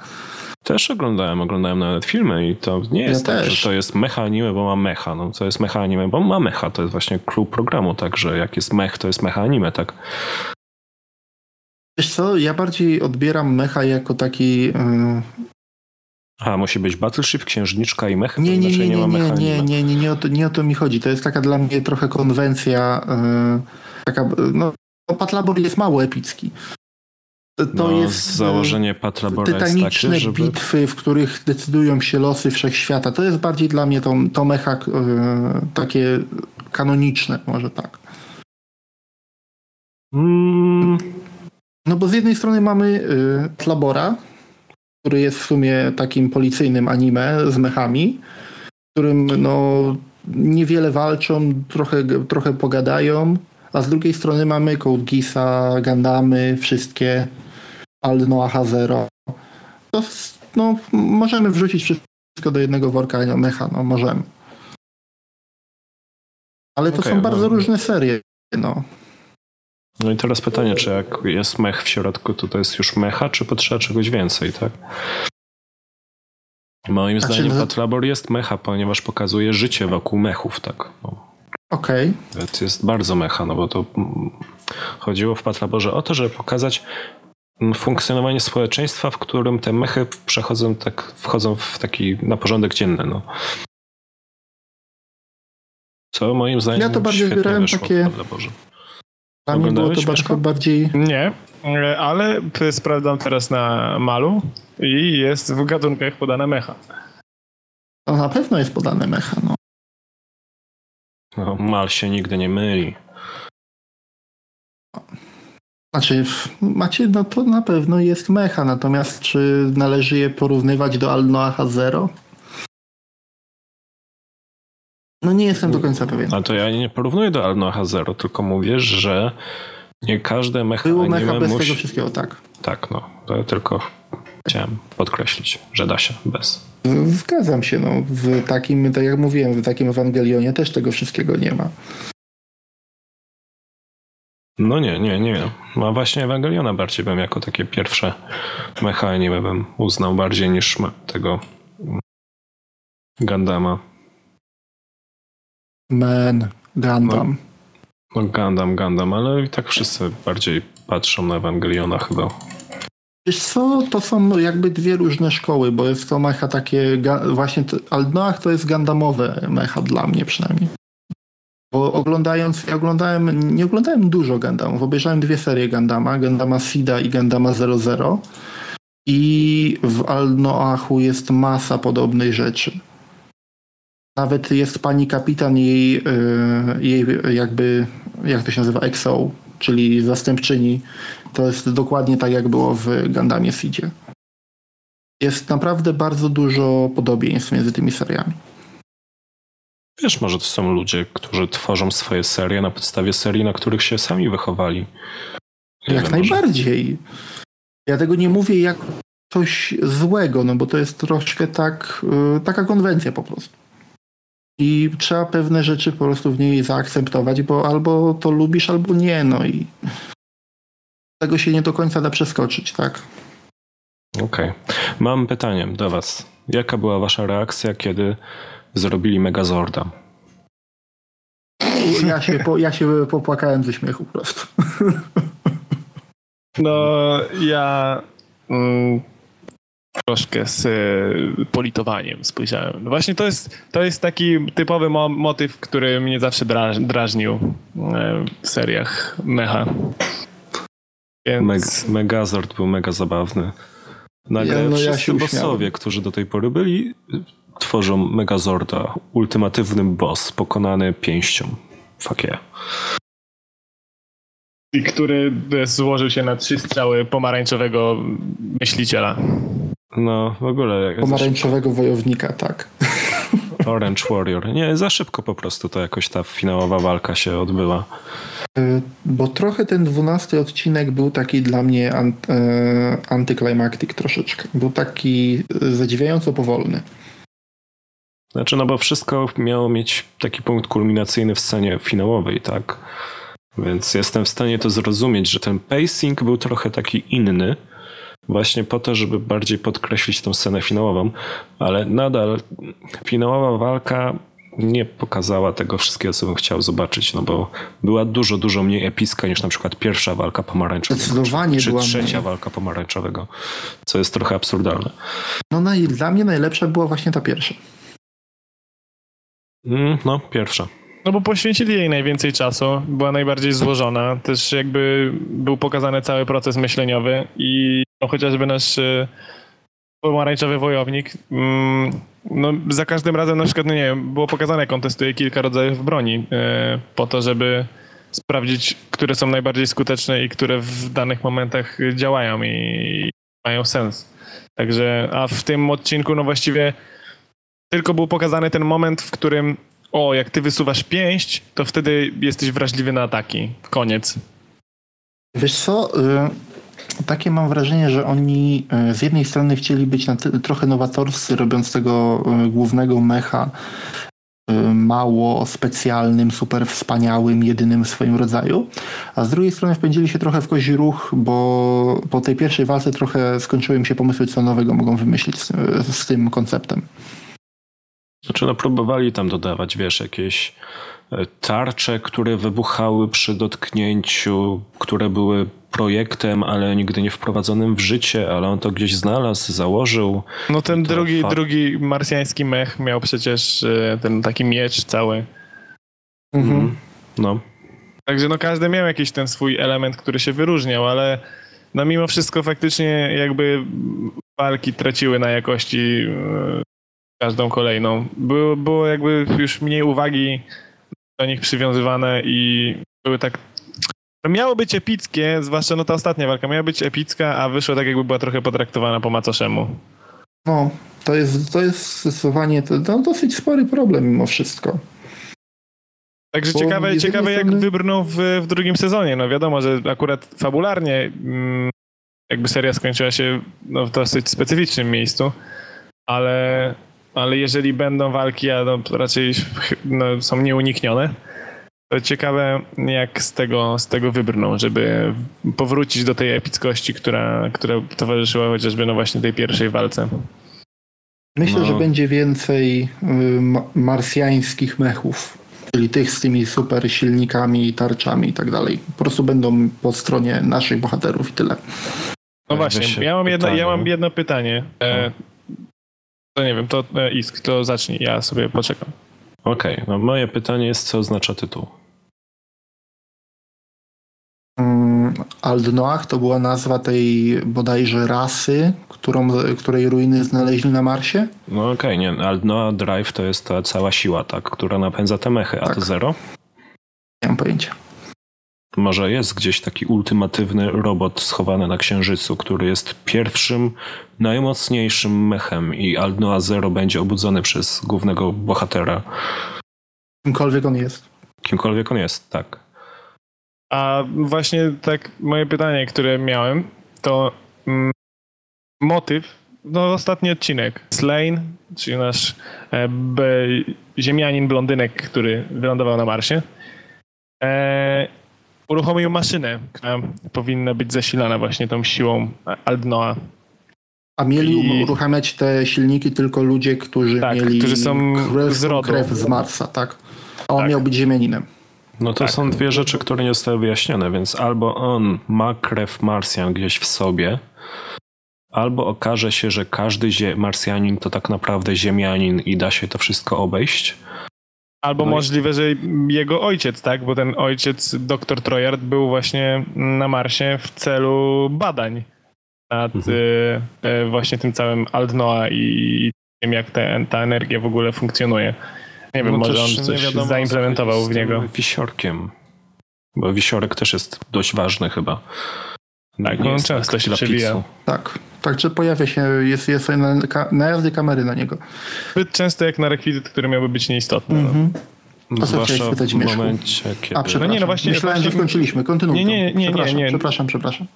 Też oglądałem, oglądałem nawet filmy i to nie jest tak, też. że to jest mecha anime, bo ma mecha. No, to jest mecha anime, bo ma mecha. To jest właśnie klub programu, tak, że jak jest mech, to jest mecha anime, tak. Wiesz co, ja bardziej odbieram mecha jako taki. Yy... A, musi być Battleship, Księżniczka i mech, Nie, to nie, inaczej nie, nie, nie, ma mecha nie, nie, anime. nie, nie, nie, o to, nie o to mi chodzi. To jest taka dla mnie trochę konwencja. Yy... Taka, no, no, Patlabor jest mało epicki. To no, jest. założenie Patlabora jest tytaniczne takie, żeby... bitwy, w których decydują się losy wszechświata. To jest bardziej dla mnie to, to mecha e, takie kanoniczne, może tak. Mm, No bo z jednej strony mamy y, Tlabora, który jest w sumie takim policyjnym anime z mechami, w którym no niewiele walczą, trochę, trochę pogadają, a z drugiej strony mamy Code Geassa, Gandamy, wszystkie Alnoa Zero. To s- no, możemy wrzucić wszystko do jednego worka mecha, no możemy. Ale to Okej, są bardzo no. różne serie, no. no i teraz pytanie, czy jak jest mech w środku, to to jest już mecha, czy potrzeba czegoś więcej, tak? Moim Znaczy, zdaniem no- Patlabor jest mecha, ponieważ pokazuje życie wokół mechów, tak. No. Okej. To jest bardzo mecha, no bo to mm, chodziło w Patlaborze o to, żeby pokazać funkcjonowanie społeczeństwa, w którym te mechy przechodzą tak, wchodzą w taki na porządek dzienny, no. Co moim zdaniem Ja to bardziej wybierałem wyszło takie-. Dla mnie było to Mieszko? bardziej... Nie, ale sprawdzam teraz na malu i jest w gatunkach podane mecha. No na pewno jest podane mecha, no. No, mal się nigdy nie myli. Znaczy, macie, no to na pewno jest mecha, natomiast czy należy je porównywać do Alnoacha Zero? No nie jestem do końca pewien. A to ja nie porównuję do Alnoha Zero, tylko mówię, że nie każde mecha Było mecha bez musi... tego wszystkiego, tak. Tak, no. To ja tylko chciałem podkreślić, że da się bez. Zgadzam się, no. W takim, tak jak mówiłem, w takim Ewangelionie też tego wszystkiego nie ma. No nie, nie, nie. No właśnie Ewangeliona bardziej bym jako takie pierwsze mecha anime bym uznał bardziej niż tego mm, Gundama. Man, Gundam. No Gundam, Gundam, ale i tak wszyscy bardziej patrzą na Ewangeliona chyba. Wiesz co, to są jakby dwie różne szkoły, bo jest to mecha takie, właśnie Alnoach to jest Gandamowe mecha dla mnie przynajmniej. Bo oglądając, ja oglądałem, nie oglądałem dużo Gundamów, obejrzałem dwie serie Gundama, Gundama Sida i Gundama 00 i w Alnoachu jest masa podobnych rzeczy. Nawet jest pani kapitan jej, yy, jej jakby, jak to się nazywa, EXO, czyli zastępczyni. To jest dokładnie tak, jak było w Gundamie Sidzie. Jest naprawdę bardzo dużo podobieństw między tymi seriami. Wiesz, może to są ludzie, którzy tworzą swoje serie na podstawie serii, na których się sami wychowali. Nie jak wiem, może- najbardziej. Ja tego nie mówię jak coś złego, no bo to jest troszkę tak, y, taka konwencja po prostu. I trzeba pewne rzeczy po prostu w niej zaakceptować, bo albo to lubisz, albo nie, no i tego się nie do końca da przeskoczyć, tak? Okej. Okay. Mam pytanie do was. Jaka była wasza reakcja, kiedy zrobili Megazorda? Ja się, po, ja się popłakałem ze śmiechu po prostu. No, ja mm, troszkę z y, politowaniem spojrzałem. No właśnie to jest, to jest taki typowy mo motyw, który mnie zawsze draż drażnił y, w seriach mecha. Więc... Meg Megazord był mega zabawny. Nagle ja, no wszyscy ja bossowie, którzy do tej pory byli, tworzą Megazorda. Ultimatywny boss, pokonany pięścią. Fuck yeah. I który złożył się na trzy strzały pomarańczowego myśliciela. No, w ogóle. Pomarańczowego wojownika, tak. Orange Warrior. Nie, za szybko po prostu to jakoś ta finałowa walka się odbyła. E, bo trochę ten dwunasty odcinek był taki dla mnie e, antyklimaktyk troszeczkę. Był taki zadziwiająco powolny. Znaczy, no bo wszystko miało mieć taki punkt kulminacyjny w scenie finałowej, tak? Więc jestem w stanie to zrozumieć, że ten pacing był trochę taki inny, właśnie po to, żeby bardziej podkreślić tą scenę finałową, ale nadal finałowa walka nie pokazała tego wszystkiego, co bym chciał zobaczyć, no bo była dużo, dużo mniej epicka niż na przykład pierwsza walka pomarańczowego. Zdecydowanie czy, była trzecia mniej. walka pomarańczowego, co jest trochę absurdalne. No, no i dla mnie najlepsza była właśnie ta pierwsza. Mm, no, pierwsza. No bo poświęcili jej najwięcej czasu, była najbardziej złożona, też jakby był pokazany cały proces myśleniowy i no, chociażby nasz e, pomarańczowy wojownik, mm, no za każdym razem na przykład, no nie wiem, było pokazane jak on testuje kilka rodzajów broni e, po to, żeby sprawdzić, które są najbardziej skuteczne i które w danych momentach działają i mają sens. Także, a w tym odcinku no właściwie tylko był pokazany ten moment, w którym o, jak ty wysuwasz pięść, to wtedy jesteś wrażliwy na ataki. Koniec. Wiesz co, y, takie mam wrażenie, że oni y, z jednej strony chcieli być trochę nowatorscy, robiąc tego y, głównego mecha mało specjalnym, super wspaniałym, jedynym w swoim rodzaju, a z drugiej strony wpędzili się trochę w kozi ruch, bo po tej pierwszej walce trochę skończyły im się pomysły, co nowego mogą wymyślić z, z tym konceptem. Znaczy, no próbowali tam dodawać, wiesz, jakieś e, tarcze, które wybuchały przy dotknięciu, które były projektem, ale nigdy nie wprowadzonym w życie, ale on to gdzieś znalazł, założył. No ten drugi, drugi marsjański mech miał przecież e, ten taki miecz cały. Mhm. mhm. No. Także no każdy miał jakiś ten swój element, który się wyróżniał, ale no mimo wszystko faktycznie jakby walki traciły na jakości e, każdą kolejną. Było, było jakby już mniej uwagi do nich przywiązywane i były tak Miało być epickie, zwłaszcza no ta ostatnia walka miała być epicka, a wyszło tak jakby była trochę potraktowana po macoszemu. No, to jest, to jest zdecydowanie to, to dosyć spory problem mimo wszystko. Także Bo ciekawe, ciekawe jak strony... wybrnął w, w drugim sezonie. No wiadomo, że akurat fabularnie mm, jakby seria skończyła się no, w dosyć specyficznym miejscu, ale ale jeżeli będą walki, a no, raczej no, są nieuniknione, to ciekawe, jak z tego, z tego wybrną, żeby powrócić do tej epickości, która, która towarzyszyła chociażby no właśnie tej pierwszej walce. Myślę, no. że będzie więcej y, marsjańskich mechów, czyli tych z tymi super silnikami, tarczami i tak dalej. Po prostu będą po stronie naszych bohaterów i tyle. No właśnie, ja mam, jedno, ja mam jedno pytanie. E, to nie wiem, to e, Isk, to zacznij, ja sobie poczekam. Okej, okay, no moje pytanie jest, co oznacza tytuł? Mm, Aldnoach to była nazwa tej bodajże rasy, którą, której ruiny znaleźli na Marsie? No okej, okay, nie. Aldnoah Drive to jest ta cała siła, tak, która napędza te mechy, a tak. to zero? Nie mam pojęcia. Może jest gdzieś taki ultimatywny robot schowany na Księżycu, który jest pierwszym, najmocniejszym mechem i Aldnoa Zero będzie obudzony przez głównego bohatera. Kimkolwiek on jest. Kimkolwiek on jest, tak. A właśnie tak moje pytanie, które miałem, to mm, motyw, no ostatni odcinek. Slane, czyli nasz e, b, ziemianin blondynek, który wylądował na Marsie, e, uruchomił maszynę, która powinna być zasilana właśnie tą siłą Aldnoa. A mieli I- uruchamiać te silniki tylko ludzie, którzy Tak, mieli którzy są krew, z rodu. krew z Marsa, tak? A on Tak. miał być ziemianinem. No to Tak. są dwie rzeczy, które nie zostały wyjaśnione, więc albo on ma krew Marsjan gdzieś w sobie, albo okaże się, że każdy Marsjanin to tak naprawdę Ziemianin i da się to wszystko obejść. Albo No i- możliwe, że jego ojciec, tak? Bo ten ojciec, dr Trojard, był właśnie na Marsie w celu badań nad Mhm. e, e, właśnie tym całym Aldnoa i tym, jak te, ta energia w ogóle funkcjonuje. Nie wiem, No może on coś wiadomo, zaimplementował w niego. Wisiorkiem. Bo wisiorek też jest dość ważny chyba. Tak, Nie on często tak się pizzu. Tak. Także pojawia się, jest, jest na, ka, najazdy kamery na niego. Zbyt często jak na rekwizyt, który miałby być nieistotny. no. Mhm. Zwłaszcza w momencie, kiedy... A, przepraszam. nie, no właśnie- Myślałem, że skończyliśmy. Kontynuuj. Nie, nie, nie, nie, przepraszam, nie. Przepraszam, przepraszam.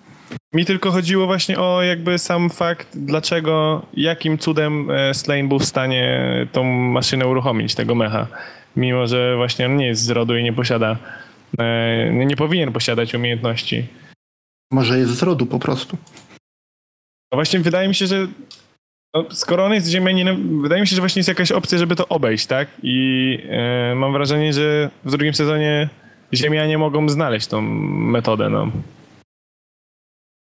Mi tylko chodziło właśnie o jakby sam fakt, dlaczego, jakim cudem e, Slane był w stanie tą maszynę uruchomić, tego mecha. Mimo, że właśnie on nie jest z rodu i nie posiada, e, nie powinien posiadać umiejętności. Może jest z rodu po prostu. No właśnie wydaje mi się, że no, skoro on jest ziemianinem, wydaje mi się, że właśnie jest jakaś opcja, żeby to obejść, tak? I e, mam wrażenie, że w drugim sezonie ziemianie mogą znaleźć tą metodę, no.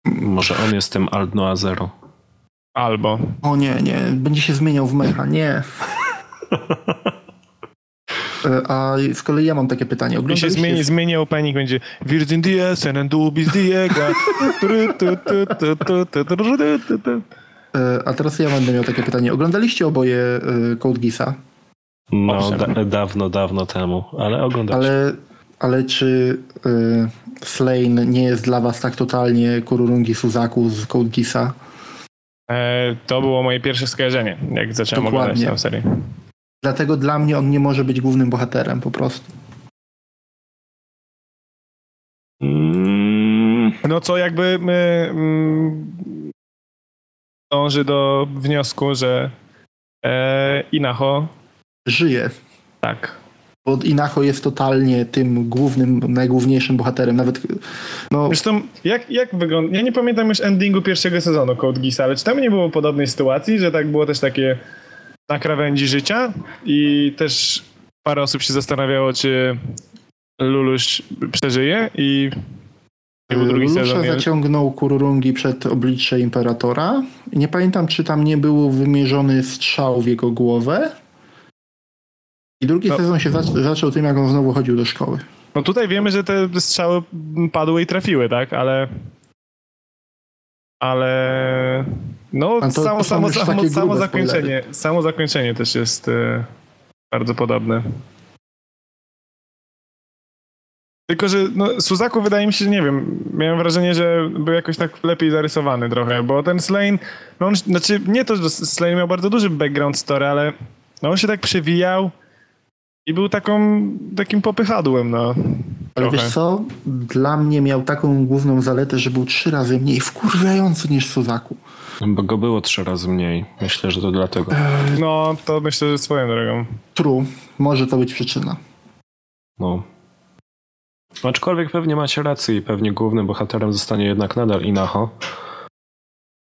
Może on jest tym Aldnoa Zero. Albo. O nie, nie, będzie się zmieniał w mecha, nie. E, A z kolei ja mam takie pytanie. I się Oglądaliście zmieni, zmieni opening, będzie Virgin Diaz, and Dubis Diega. A teraz ja będę miał takie pytanie. Oglądaliście oboje e, Code Geassa, No, da, dawno, dawno temu, ale oglądaliśmy. ale, ale czy e, Slane nie jest dla was tak totalnie Kururungi Suzaku z Code Geassa? E, To było moje pierwsze skojarzenie, jak zacząłem Dokładnie. oglądać tę serię. Dlatego dla mnie on nie może być głównym bohaterem po prostu. Mm, No co jakby my, mm, dąży do wniosku, że e, Inaho Żyje. tak. Bo Inacho jest totalnie tym głównym, najgłówniejszym bohaterem. Nawet no, Zresztą jak, jak wygląda, ja nie pamiętam już endingu pierwszego sezonu Code Geassa, ale czy tam nie było podobnej sytuacji, że tak było też takie na krawędzi życia i też parę osób się zastanawiało, czy Luluś przeżyje i i był drugi Lusza sezon. nie? zaciągnął Kururungi przed oblicze Imperatora. Nie pamiętam, czy tam nie był wymierzony strzał w jego głowę. I drugi No. sezon się zac- zaczął tym, jak on znowu chodził do szkoły. No tutaj wiemy, że te strzały padły i trafiły, tak? Ale. Ale. No, to- samo, to samo, samo, samo, zakończenie, samo zakończenie też jest e, bardzo podobne. Tylko, że no, Suzaku wydaje mi się, że nie wiem, miałem wrażenie, że był jakoś tak lepiej zarysowany trochę, bo ten Slane, no on, znaczy nie to, że Slane miał bardzo duży background story, ale no on się tak przewijał i był taką, takim popychadłem, no. Ale Trochę. wiesz co? Dla mnie miał taką główną zaletę, że był trzy razy mniej wkurwiający niż Suzaku. Bo go było trzy razy mniej. Myślę, że to dlatego. No, to myślę, że swoją drogą. True. Może to być przyczyna. No. Aczkolwiek pewnie macie rację i pewnie głównym bohaterem zostanie jednak nadal Inaho.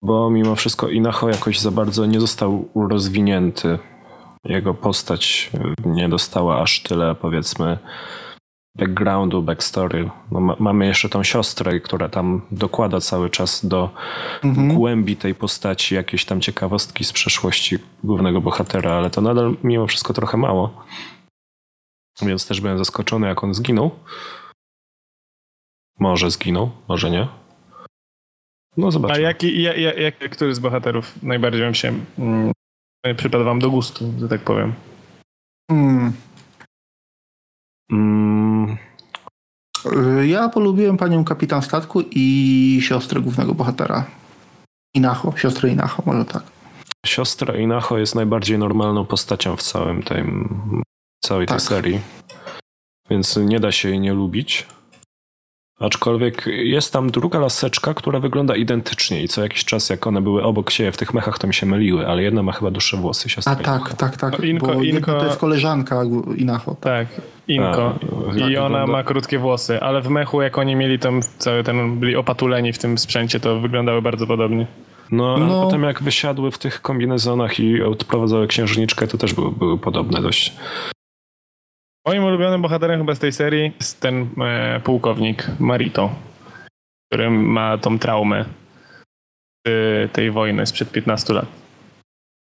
Bo mimo wszystko Inaho jakoś za bardzo nie został rozwinięty. Jego postać nie dostała aż tyle, powiedzmy, backgroundu, backstory. No, ma, mamy jeszcze tą siostrę, która tam dokłada cały czas do Mhm. głębi tej postaci jakieś tam ciekawostki z przeszłości głównego bohatera, ale to nadal mimo wszystko trochę mało. Więc też byłem zaskoczony, jak on zginął. Może zginął, może nie. No A zobaczmy. jaki, ja, ja, jak, który z bohaterów najbardziej wam się mm, przypadł wam do gustu, że tak powiem? Hmm. Mm, Y, Ja polubiłem panią kapitan statku i siostrę głównego bohatera. Inacho, siostrę Inacho, może tak. siostra Inaho jest najbardziej normalną postacią w całym tym, całej tej Tak. serii. Więc nie da się jej nie lubić. Aczkolwiek jest tam druga laseczka, która wygląda identycznie i co jakiś czas, jak one były obok siebie w tych mechach, to mi się myliły, ale jedna ma chyba dłuższe włosy, siostra A tak, tak, tak. No, Inko- bo Inko- to jest koleżanka Inacho. Tak, Inko. A, I ona ma krótkie włosy, ale w mechu, jak oni mieli tam cały ten, byli opatuleni w tym sprzęcie, to wyglądały bardzo podobnie. No, a No. potem jak wysiadły w tych kombinezonach i odprowadzały księżniczkę, to też były, były podobne dość. Moim ulubionym bohaterem chyba z tej serii jest ten e, pułkownik Marito, który ma tą traumę z tej wojny sprzed 15 lat.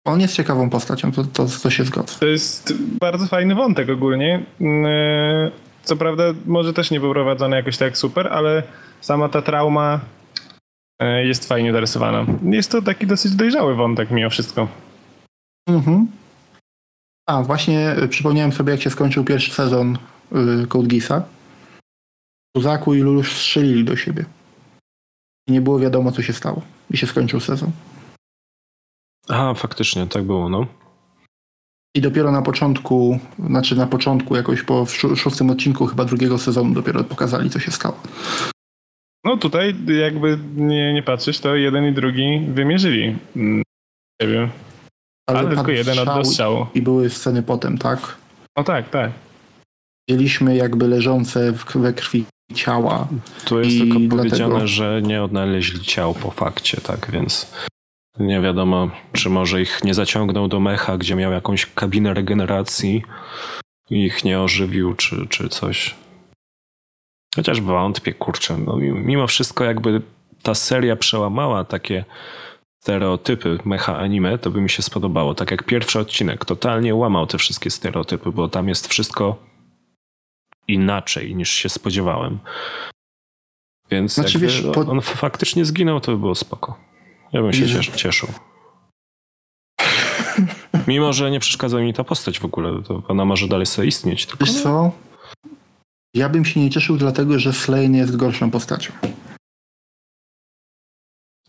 On jest ciekawą postacią, to, to, to się zgodzę. To jest bardzo fajny wątek ogólnie. E, Co prawda może też nie był prowadzony jakoś tak super, ale sama ta trauma e, jest fajnie narysowana. Jest to taki dosyć dojrzały wątek mimo wszystko. Mhm. A, właśnie y, przypomniałem sobie, jak się skończył pierwszy sezon Code Geassa. Tuzaku i Lulusz strzelili do siebie. I nie było wiadomo, co się stało. I się skończył sezon. A, faktycznie, tak było, no. I dopiero na początku, znaczy na początku, jakoś po szó- szóstym odcinku chyba drugiego sezonu dopiero pokazali, co się stało. No tutaj jakby nie, nie patrzeć, to jeden i drugi wymierzyli mm, siebie. Ale, tylko jeden od strzał strzału. I były sceny potem, tak? No tak, tak. Widzieliśmy jakby leżące we krwi ciała. Tu jest I tylko dlatego- powiedziane, że nie odnaleźli ciał po fakcie, tak więc nie wiadomo, czy może ich nie zaciągnął do mecha, gdzie miał jakąś kabinę regeneracji i ich nie ożywił, czy, czy coś. Chociaż wątpię, kurczę. No, mi- mimo wszystko jakby ta seria przełamała takie stereotypy mecha anime, to by mi się spodobało. Tak jak pierwszy odcinek totalnie łamał te wszystkie stereotypy, bo tam jest wszystko inaczej niż się spodziewałem. Więc Znaczy, jakby wiesz, po- on faktycznie zginął, to by było spoko. Ja bym się Jezu. ciesz- cieszył. Mimo, że nie przeszkadza mi ta postać w ogóle, to ona może dalej sobie istnieć. Tylko Wiesz no, co? Ja bym się nie cieszył dlatego, że Slane jest gorszą postacią.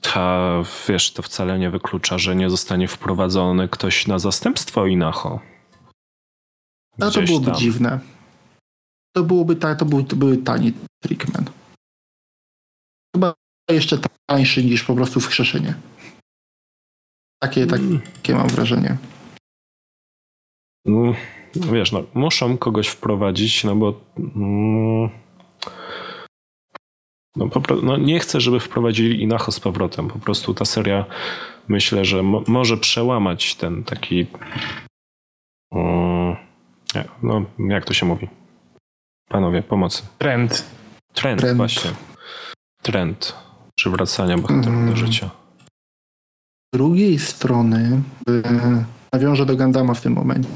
ta, wiesz, to wcale nie wyklucza, że nie zostanie wprowadzony ktoś na zastępstwo Inacho. A to Gdzieś byłoby tam. dziwne. To byłoby ta, to, był, to były tani Trickman. Chyba jeszcze tańszy niż po prostu wskrzeszenie. Takie, Mm. takie mam wrażenie. No, wiesz, no, muszą kogoś wprowadzić, no bo mm, no, po, no, nie chcę, żeby wprowadzili Inacho z powrotem. Po prostu ta seria myślę, że mo, może przełamać ten taki mm, no, jak to się mówi? Panowie, pomocy. Trend. Trend, Trend. właśnie. Trend przywracania bohaterów Mm. do życia. Z drugiej strony, y, nawiążę do Gandama w tym momencie.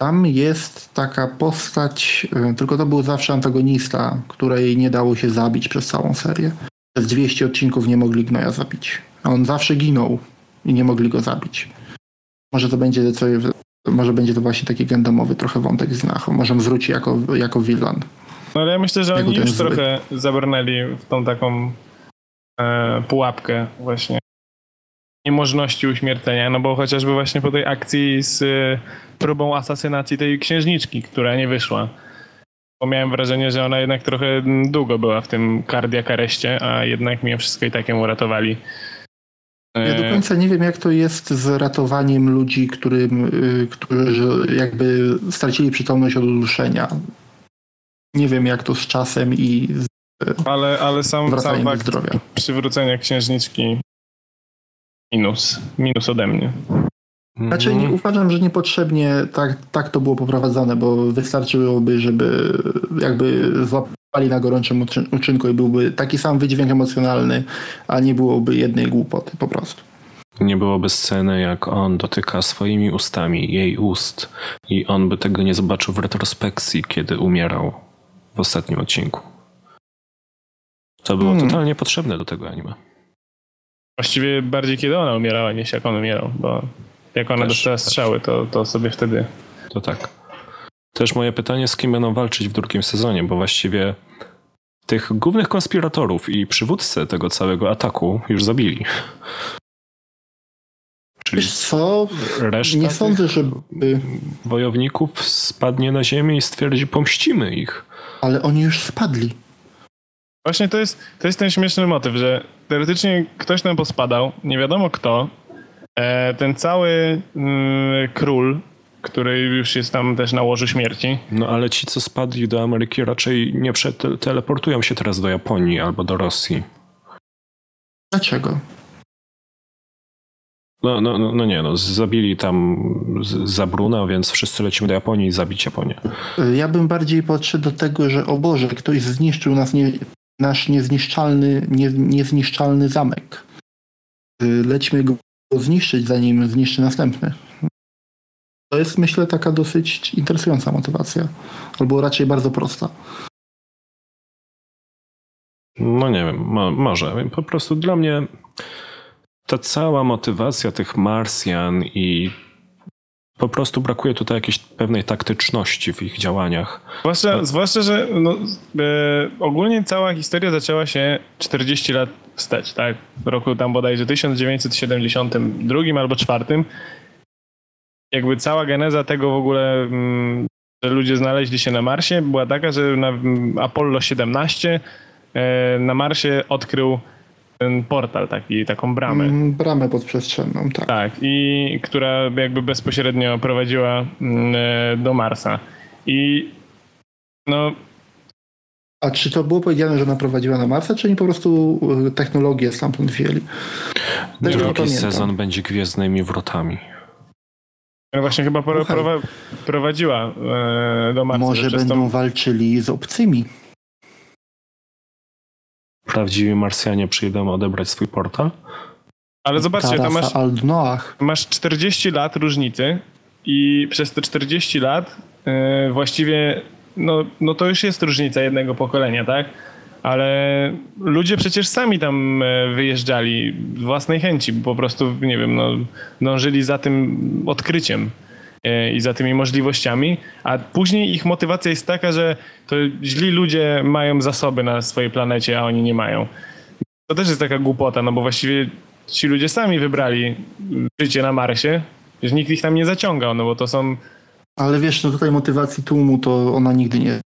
Tam jest taka postać, y, tylko to był zawsze antagonista, której nie dało się zabić przez całą serię. Przez 200 odcinków nie mogli Gnoja zabić. A on zawsze ginął i nie mogli go zabić. Może to będzie co, może będzie to właśnie taki gandamowy trochę wątek z Nacho. Może on wróci jako, jako villain. No ale ja myślę, że oni już zły. trochę zabrnęli w tą taką pułapkę właśnie niemożności uśmiercenia, no bo chociażby właśnie po tej akcji z e, próbą asasynacji tej księżniczki, która nie wyszła. Bo miałem wrażenie, że ona jednak trochę długo była w tym cardiac a jednak mimo wszystko i tak ją uratowali. Ja do E, końca nie wiem, jak to jest z ratowaniem ludzi, którym, y, którzy jakby stracili przytomność od uduszenia. Nie wiem, jak to z czasem i z ale, ale sam, sam fakt zdrowia. przywrócenia księżniczki minus. Minus ode mnie. Znaczy, nie, Mhm. uważam, że niepotrzebnie tak, tak to było poprowadzone, bo wystarczyłoby, żeby jakby złapali na gorącym uczy- uczynku i byłby taki sam wydźwięk emocjonalny, a nie byłoby jednej głupoty po prostu. Nie byłoby sceny, jak on dotyka swoimi ustami jej ust i on by tego nie zobaczył w retrospekcji, kiedy umierał w ostatnim odcinku. To było Hmm. totalnie potrzebne do tego anime. Właściwie bardziej kiedy ona umierała, niż jak on umierał, bo jak ona Też, dostała strzały, to, to sobie wtedy... To tak. Też moje pytanie, z kim będą walczyć w drugim sezonie, bo właściwie tych głównych konspiratorów i przywódcę tego całego ataku już zabili. Czyli Wiesz co? reszta Nie tych sądzę, żeby... wojowników spadnie na ziemię i stwierdzi, pomścimy ich. Ale oni już spadli. Właśnie to jest, to jest ten śmieszny motyw, że teoretycznie ktoś tam pospadał, nie wiadomo kto. E, ten cały mm, król, który już jest tam też na łożu śmierci. No ale ci, co spadli do Ameryki, raczej nie teleportują się teraz do Japonii albo do Rosji. Dlaczego? No, no, no, no nie, no zabili tam Zabruna, więc wszyscy lecimy do Japonii i zabić Japonię. Ja bym bardziej podszedł do tego, że o Boże, ktoś zniszczył nas nie, nasz niezniszczalny, nie, niezniszczalny zamek. Lećmy go zniszczyć, zanim zniszczy następny. To jest, myślę, taka dosyć interesująca motywacja. Albo raczej bardzo prosta. No nie wiem, mo może. Po prostu dla mnie ta cała motywacja tych Marsjan i po prostu brakuje tutaj jakiejś pewnej taktyczności w ich działaniach. Zwłaszcza, no. zwłaszcza że no, e, ogólnie cała historia zaczęła się 40 lat wstecz, tak? W roku tam bodajże 1972 albo 4. Jakby cała geneza tego w ogóle, mm, że ludzie znaleźli się na Marsie, była taka, że na Apollo 17 e, na Marsie odkrył ten portal, taki, taką bramę. Mm, bramę podprzestrzenną, tak. Tak, i która jakby bezpośrednio prowadziła mm, e, do Marsa. I no... A czy to było powiedziane, że ona prowadziła na Marsa, czy oni po prostu e, technologię stamtąd wzięli? Drugi sezon będzie Gwiezdnymi Wrotami. No właśnie chyba pro, pro, prowadziła e, do Marsa. Może będą walczyli z obcymi prawdziwi Marsjanie przyjdą odebrać swój portal? Ale zobaczcie, to masz, masz 40 lat różnicy i przez te 40 lat yy, właściwie no, no to już jest różnica jednego pokolenia, tak? Ale ludzie przecież sami tam e, wyjeżdżali z własnej chęci, po prostu, nie wiem, no, dążyli za tym odkryciem. E, i za tymi możliwościami, a później ich motywacja jest taka, że to źli ludzie mają zasoby na swojej planecie, a oni nie mają. To też jest taka głupota, no bo właściwie ci ludzie sami wybrali życie na Marsie, że nikt ich tam nie zaciągał, no bo to są... Ale wiesz, no tutaj motywacji tłumu to ona nigdy nie,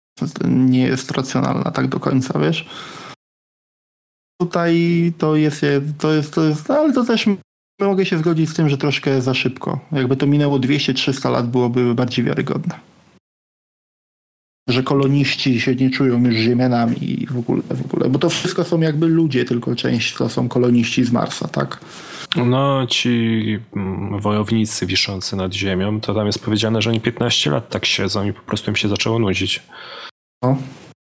nie jest racjonalna tak do końca, wiesz? Tutaj to jest, to jest, to jest, ale to też Mogę się zgodzić z tym, że troszkę za szybko. Jakby to minęło 200-300 lat, byłoby bardziej wiarygodne. Że koloniści się nie czują już ziemianami i w ogóle, w ogóle. Bo to wszystko są jakby ludzie, tylko część to są koloniści z Marsa, tak? No, ci wojownicy wiszący nad ziemią, to tam jest powiedziane, że oni 15 lat tak siedzą i po prostu im się zaczęło nudzić. No.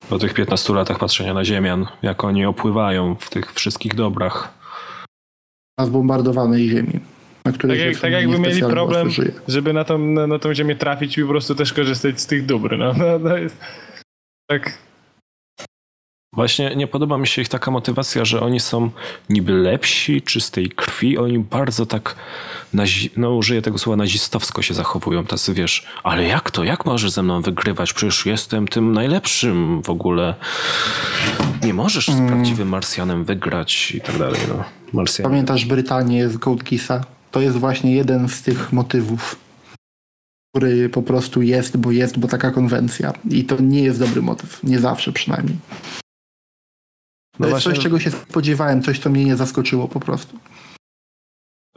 Po tych 15 latach patrzenia na ziemian, jak oni opływają w tych wszystkich dobrach na zbombardowanej ziemi. Na której tak, jak, tak jakby mieli problem, żeby na tą, na, na tą ziemię trafić i po prostu też korzystać z tych dóbr. No, no, no jest, tak. Właśnie nie podoba mi się ich taka motywacja, że oni są niby lepsi, czystej krwi, oni bardzo tak, nazi- no użyję tego słowa, nazistowsko się zachowują, tacy wiesz, ale jak to, jak możesz ze mną wygrywać, przecież jestem tym najlepszym w ogóle. Nie możesz z mm. prawdziwym Marsjanem wygrać i tak dalej, no. Pamiętasz Brytanię z Gold Kissa? To jest właśnie jeden z tych motywów, który po prostu jest, bo jest, bo taka konwencja. I to nie jest dobry motyw. Nie zawsze przynajmniej. To no jest właśnie... coś, czego się spodziewałem, coś, co mnie nie zaskoczyło po prostu.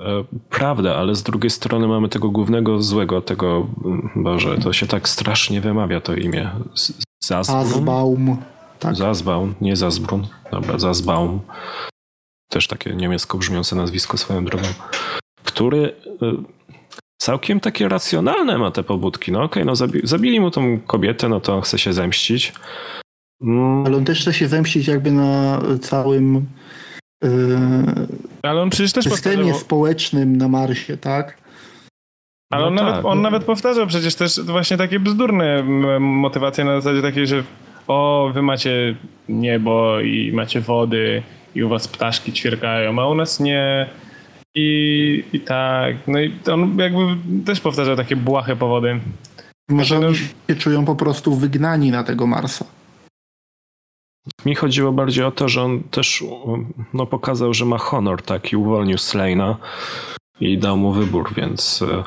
E, prawda, ale z drugiej strony mamy tego głównego złego, tego, Boże, to się tak strasznie wymawia to imię. Zazbaum. Tak. Zazbaum, nie Zazbrun. Dobra, Zazbaum też takie niemiecko brzmiące nazwisko swoją drogą, który y, całkiem takie racjonalne ma te pobudki. No okej, okay, no zabi zabili mu tą kobietę, no to on chce się zemścić. Mm. Ale on też chce się zemścić jakby na całym yy, Ale on przecież też systemie powtarzał... społecznym na Marsie, tak? Ale on, no nawet, tak. on nawet powtarzał przecież też właśnie takie bzdurne motywacje na zasadzie takiej, że o, wy macie niebo i macie wody i u was ptaszki ćwierkają, a u nas nie. I, i tak, no i on jakby też powtarzał takie błahe powody. Może znaczy, oni się czują po prostu wygnani na tego Marsa. Mi chodziło bardziej o to, że on też no, pokazał, że ma honor taki, uwolnił Slejna i dał mu wybór, więc e,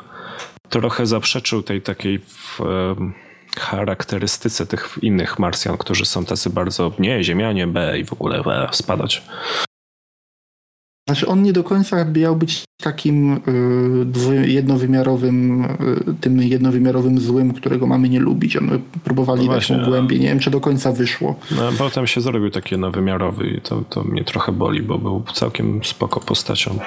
trochę zaprzeczył tej takiej w, e, charakterystyce tych innych Marsjan, którzy są tacy bardzo, nie, Ziemianie, B i w ogóle B, spadać. Znaczy on nie do końca miał być takim y, jednowymiarowym, y, tym jednowymiarowym złym, którego mamy nie lubić. On próbowali no dać mu głębiej. Nie wiem, czy do końca wyszło. No, potem się zrobił taki jednowymiarowy i to, to mnie trochę boli, bo był całkiem spoko postacią.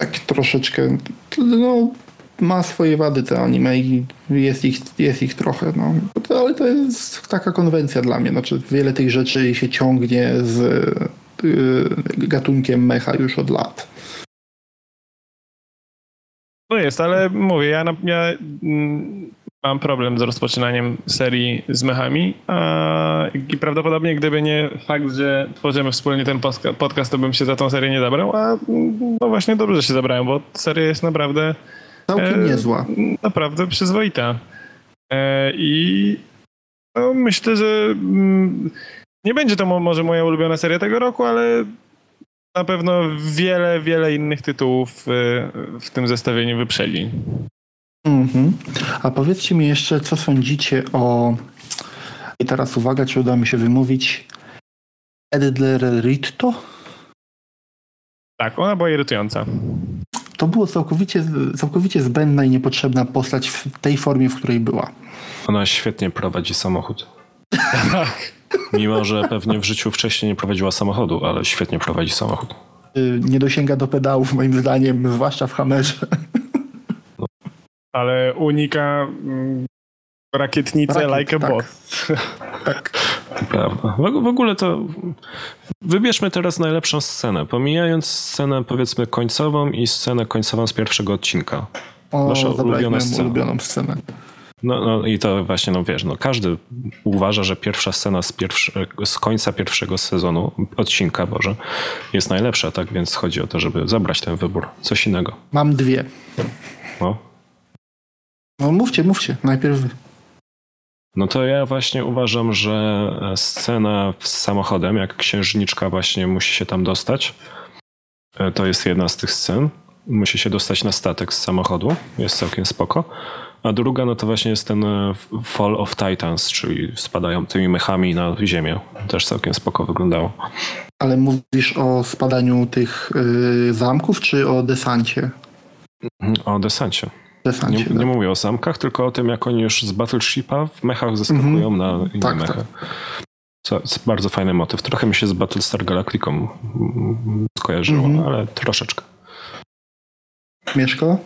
Tak troszeczkę, no ma swoje wady te anime i jest ich, jest ich trochę, no. ale to jest taka konwencja dla mnie. Znaczy, wiele tych rzeczy się ciągnie z y, gatunkiem mecha już od lat. No jest, ale mówię, ja, ja mm, mam problem z rozpoczynaniem serii z mechami a, i prawdopodobnie gdyby nie fakt, że tworzymy wspólnie ten podcast, to bym się za tą serię nie zabrał, a no właśnie dobrze, że się zabrałem, bo seria jest naprawdę Całkiem e, niezła. Naprawdę przyzwoita. E, I no, myślę, że mm, nie będzie to może moja ulubiona seria tego roku, ale na pewno wiele, wiele innych tytułów e, w tym zestawieniu wyprzedzi. Mhm. A powiedzcie mi jeszcze, co sądzicie o. I teraz uwaga, czy uda mi się wymówić. Edler Ritto? Tak, ona była irytująca to było całkowicie, całkowicie zbędna i niepotrzebna postać w tej formie, w której była. Ona świetnie prowadzi samochód. Mimo, że pewnie w życiu wcześniej nie prowadziła samochodu, ale świetnie prowadzi samochód. Y, nie dosięga do pedałów, moim zdaniem, zwłaszcza w Hammerze. Ale unika rakietnicę Rakiet, like a tak. boss. Tak. Prawda. W, w ogóle to wybierzmy teraz najlepszą scenę, pomijając scenę powiedzmy końcową i scenę końcową z pierwszego odcinka. O, Wasza ulubiona scena. ulubioną scenę. No, no i to właśnie, no wiesz, no każdy uważa, że pierwsza scena z, pierwszy, z końca pierwszego sezonu, odcinka, Boże, jest najlepsza, tak? Więc chodzi o to, żeby zabrać ten wybór. Coś innego. Mam dwie. No. No mówcie, mówcie. Najpierw wy. No to ja właśnie uważam, że scena z samochodem, jak księżniczka właśnie musi się tam dostać, e, to jest jedna z tych scen. Musi się dostać na statek z samochodu, jest całkiem spoko. A druga, no to właśnie jest ten e, Fall of Titans, czyli spadają tymi mechami na ziemię. Też całkiem spoko wyglądało. Ale mówisz o spadaniu tych yy, zamków, czy o desancie? O desancie Nie, nie, tak. mówię o zamkach, tylko o tym, jak oni już z Battleshipa w mechach zeskakują mm -hmm. na inne tak, mechy. Tak. Co, bardzo fajny motyw. Trochę mi się z Battlestar Galacticą skojarzyło, mm -hmm. ale troszeczkę. Mieszko?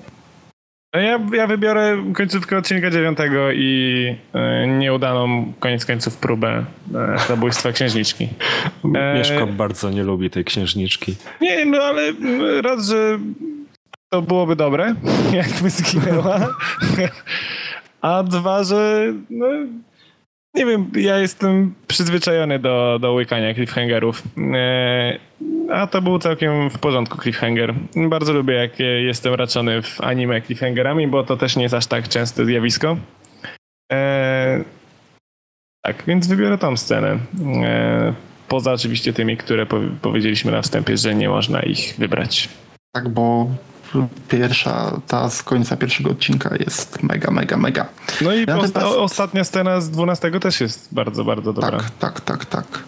No ja, ja wybiorę końcówkę odcinka dziewiątego i e, nieudaną koniec końców próbę e, zabójstwa księżniczki. E, Mieszko bardzo nie lubi tej księżniczki. Nie, no ale raz, że to byłoby dobre, jakby zginęła. A dwa, że no, nie wiem, ja jestem przyzwyczajony do, do łykania cliffhangerów. E, a to był całkiem w porządku cliffhanger. Bardzo lubię, jak jestem raczony w anime cliffhangerami, bo to też nie jest aż tak częste zjawisko. E, tak, więc wybiorę tą scenę. E, poza oczywiście tymi, które powiedzieliśmy na wstępie, że nie można ich wybrać. Tak, bo pierwsza, ta z końca pierwszego odcinka jest mega, mega, mega. No i ja osta ostatnia scena z 12 też jest bardzo, bardzo dobra. Tak, tak, tak, tak.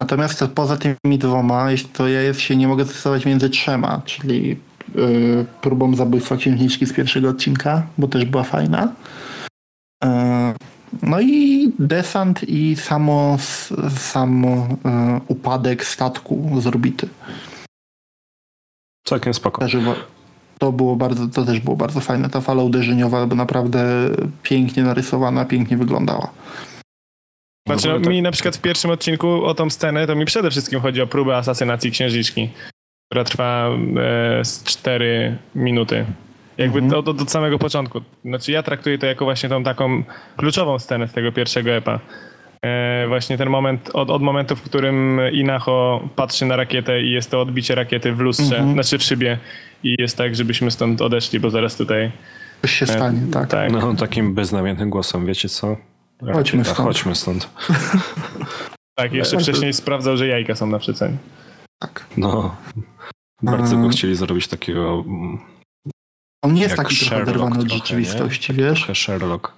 Natomiast poza tymi dwoma, to ja się nie mogę zdecydować między trzema, czyli yy, próbą zabójstwa księżniczki z pierwszego odcinka, bo też była fajna. Yy, no i desant i samo, samo yy, upadek statku z orbity. Całkiem spoko. Też, to było bardzo, to też było bardzo fajne. Ta fala uderzeniowa bo naprawdę pięknie narysowana, pięknie wyglądała. Znaczy, no, mi na przykład w pierwszym odcinku o tą scenę, to mi przede wszystkim chodzi o próbę asasynacji księżniczki, która trwa e, 4 minuty. Jakby mhm. od, od samego początku. Znaczy ja traktuję to jako właśnie tą taką kluczową scenę z tego pierwszego epa. E, właśnie ten moment, od, od momentu, w którym Inacho patrzy na rakietę i jest to odbicie rakiety w lustrze, mhm. znaczy w szybie i jest tak, żebyśmy stąd odeszli, bo zaraz tutaj... Coś się stanie, e, tak. tak. No takim beznamiętnym głosem, wiecie co? Chodźmy stąd. Chodźmy stąd. tak, jeszcze wcześniej sprawdzał, że jajka są na przecenie. Tak. No, bardzo by chcieli zrobić takiego... On nie jest taki trochę oderwany od rzeczywistości, nie? wiesz? Trochę Sherlock.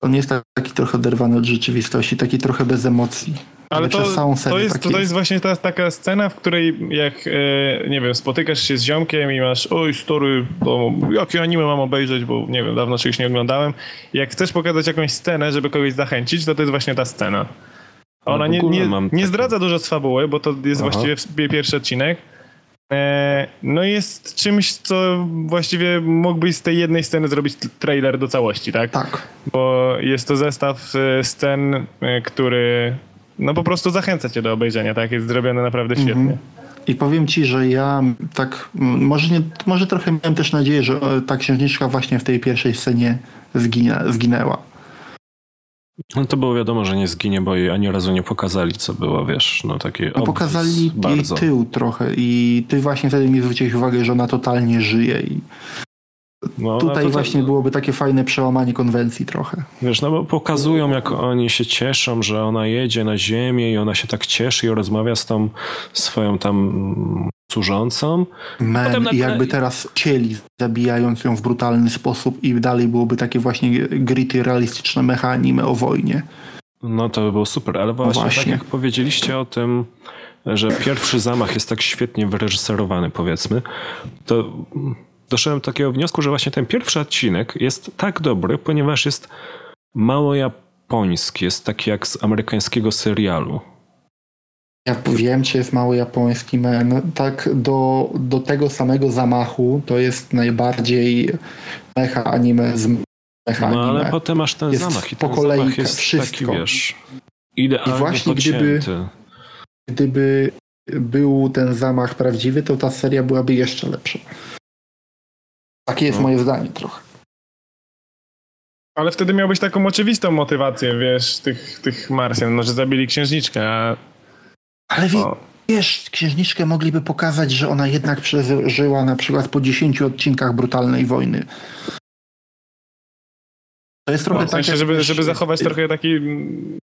On jest taki trochę oderwany od rzeczywistości, taki trochę bez emocji. Ale to, całą to, serię jest, taki to jest właśnie ta, taka scena, w której jak, e, nie wiem, spotykasz się z ziomkiem i masz, oj story, to jakie anime mam obejrzeć, bo nie wiem, dawno czegoś nie oglądałem. Jak chcesz pokazać jakąś scenę, żeby kogoś zachęcić, to to jest właśnie ta scena. Ona No nie, nie, nie zdradza dużo z fabuły, bo to jest Aha. właściwie pierwszy odcinek. E, no jest czymś, co właściwie mógłbyś z tej jednej sceny zrobić trailer do całości, tak? Tak. bo jest to zestaw e, scen, e, który no po prostu zachęca cię do obejrzenia, tak? Jest zrobione naprawdę świetnie. Mhm. I powiem ci, że ja tak, może, nie, może trochę miałem też nadzieję, że ta księżniczka właśnie w tej pierwszej scenie zginie, zginęła. No to było wiadomo, że nie zginie, bo jej ani razu nie pokazali, co było, wiesz, no takie No, pokazali jej tył trochę i ty właśnie wtedy mi zwróciłeś uwagę, że ona totalnie żyje i No, tutaj no to- właśnie byłoby takie fajne przełamanie konwencji trochę. Wiesz, no bo pokazują, jak oni się cieszą, że ona jedzie na ziemię i ona się tak cieszy i rozmawia z tą swoją tam służącą. Man, na- i jakby teraz cieli, zabijając ją w brutalny sposób i dalej byłoby takie właśnie gritty, realistyczne mechanizmy o wojnie. No to by było super, ale właśnie, tak właśnie. jak powiedzieliście o tym, że pierwszy zamach jest tak świetnie wyreżyserowany, powiedzmy, to doszedłem do takiego wniosku, że właśnie ten pierwszy odcinek jest tak dobry, ponieważ jest mało japoński, jest taki jak z amerykańskiego serialu. Ja wiem, czy jest mało japoński man. Tak do, do tego samego zamachu to jest najbardziej mecha anime z mecha No ale anime. potem masz ten Jest zamach i po kolei jest wszystko. taki, wiesz, idealnie I właśnie gdyby-. Gdyby był ten zamach prawdziwy, to ta seria byłaby jeszcze lepsza. Takie jest No. moje zdanie trochę. Ale wtedy miałbyś taką oczywistą motywację, wiesz, tych, tych Marsjan, no, że zabili księżniczkę, a Ale wie, wiesz, księżniczkę mogliby pokazać, że ona jednak przeżyła na przykład po 10 odcinkach brutalnej wojny. To jest trochę no, w sensie, tak, żeby, żeby zachować trochę taki mm,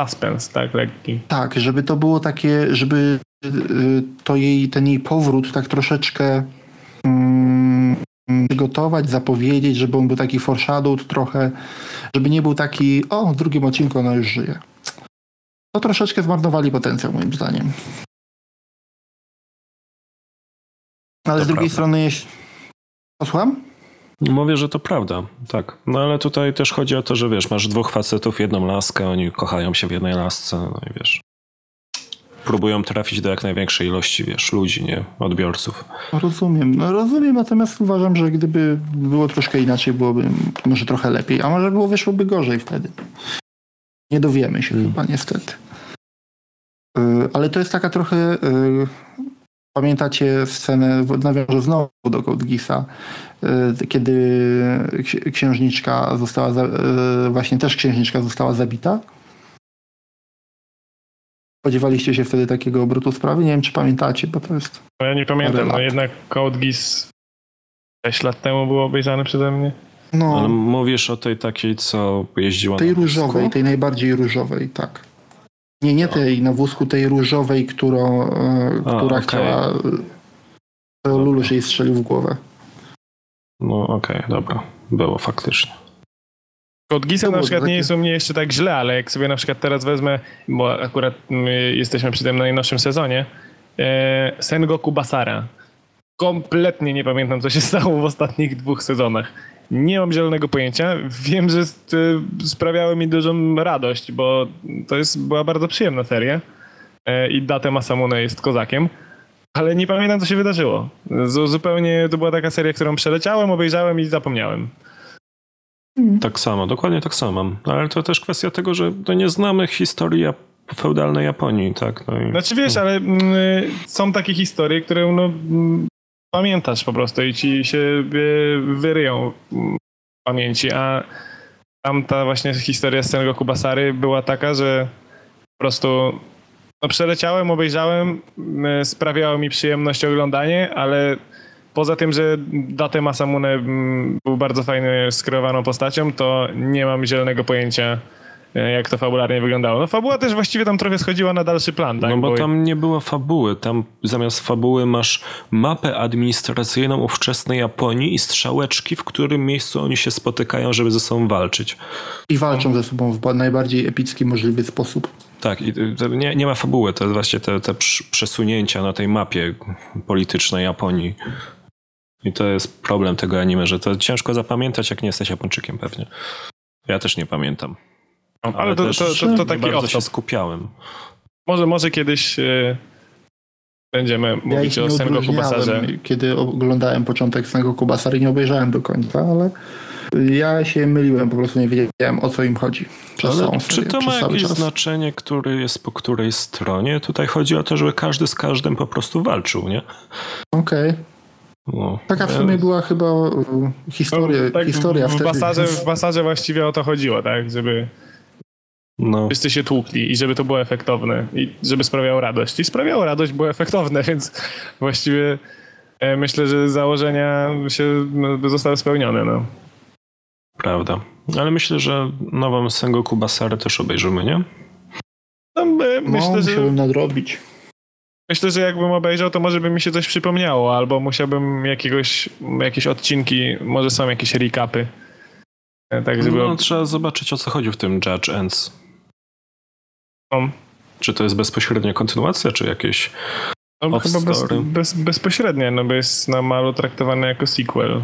suspens, tak, lekki. Tak, żeby to było takie, żeby y, to jej, ten jej powrót tak troszeczkę mm, przygotować, zapowiedzieć, żeby on był taki foreshadowed trochę, żeby nie był taki, o, w drugim odcinku ona już żyje. To troszeczkę zmarnowali potencjał moim zdaniem. Ale To z drugiej prawda. strony, jeśli... Posłucham? Mówię, że to prawda, tak. No ale tutaj też chodzi o to, że wiesz, masz dwóch facetów, jedną laskę, oni kochają się w jednej lasce, no i wiesz. Próbują trafić do jak największej ilości, wiesz, ludzi, nie? Odbiorców. Rozumiem, no rozumiem, natomiast uważam, że gdyby było troszkę inaczej, byłoby może trochę lepiej, a może było wyszłoby gorzej wtedy. Nie dowiemy się Mm. chyba niestety. Y, Ale to jest taka trochę. y, Pamiętacie scenę, nawiążę znowu do Code Geassa, y, kiedy ksi- księżniczka została, właśnie też księżniczka została zabita? Spodziewaliście się wtedy takiego obrotu sprawy? Nie wiem, czy pamiętacie, bo to jest No ja nie pamiętam, no jednak Code Geass 6 lat temu był obejrzany przeze mnie. No, Ale mówisz o tej takiej, co jeździła tej na wózku? różowej, tej najbardziej różowej, tak. Nie, nie tej na wózku, tej różowej, którą, e, A, która okej. chciała. To Lulusz jej strzelił w głowę. No okej, dobra. Było faktycznie. Geassa To na przykład takie- nie jest u mnie jeszcze tak źle, ale jak sobie na przykład teraz wezmę, bo akurat my jesteśmy przy tym najnowszym sezonie, e, Sengoku Basara. Kompletnie nie pamiętam, co się stało w ostatnich dwóch sezonach. Nie mam zielonego pojęcia. Wiem, że st- sprawiały mi dużą radość, bo to jest, była bardzo przyjemna seria e, i Date Masamune jest kozakiem, ale nie pamiętam, co się wydarzyło. Zupełnie to była taka seria, którą przeleciałem, obejrzałem i zapomniałem. Tak samo, dokładnie tak samo. Ale to też kwestia tego, że nie znamy historii feudalnej Japonii, tak? No i... Znaczy wiesz, ale mm, są takie historie, które no, mm, pamiętasz po prostu i ci się y, wyryją pamięci, a tamta właśnie historia z Sengoku Basary była taka, że po prostu no, przeleciałem, obejrzałem, sprawiało mi przyjemność oglądanie, ale poza tym, że Date Masamune był bardzo fajny, skreowaną postacią, to nie mam zielonego pojęcia jak to fabularnie wyglądało. No fabuła też właściwie tam trochę schodziła na dalszy plan, tak? No bo tam nie było fabuły. Tam zamiast fabuły masz mapę administracyjną ówczesnej Japonii i strzałeczki, w którym miejscu oni się spotykają, żeby ze sobą walczyć. I walczą ze sobą w najbardziej epicki możliwy sposób. Tak, i nie, nie ma fabuły, to jest właśnie te, te przesunięcia na tej mapie politycznej Japonii. I to jest problem tego anime, że to ciężko zapamiętać, jak nie jesteś Japończykiem pewnie. Ja też nie pamiętam. Ale, ale to, to, to, to taki bardzo się skupiałem. Może, może kiedyś yy, będziemy mówić ja o Sengoku Basarze. Kiedy oglądałem początek Sengoku Basary, nie obejrzałem do końca, ale ja się myliłem, po prostu nie wiedziałem o co im chodzi. Ale czy to ma jakieś czas. znaczenie, który jest po której stronie? Tutaj chodzi o to, żeby każdy z każdym po prostu walczył, nie? Okej. Okay. No, Taka w sumie była chyba e, historia, no, tak historia w, w wtedy. Basarze, w Basarze właściwie o to chodziło, tak? Żeby no. wszyscy się tłukli i żeby to było efektowne i żeby sprawiało radość. I sprawiało radość, było efektowne, więc właściwie e, myślę, że założenia się no, zostały spełnione. No. Prawda. Ale myślę, że nową Sengoku Basarę też obejrzymy, nie? No, my, myślę, no, że... nadrobić. Myślę, że jakbym obejrzał, to może by mi się coś przypomniało, albo musiałbym jakiegoś, jakieś odcinki, może są jakieś recapy. E, tak, żeby... No, trzeba zobaczyć, o co chodzi w tym Judge Ends. Czy to jest bezpośrednia kontynuacja, czy jakieś no, chyba bez, bez, bezpośrednia, no bo jest na malu traktowane jako sequel.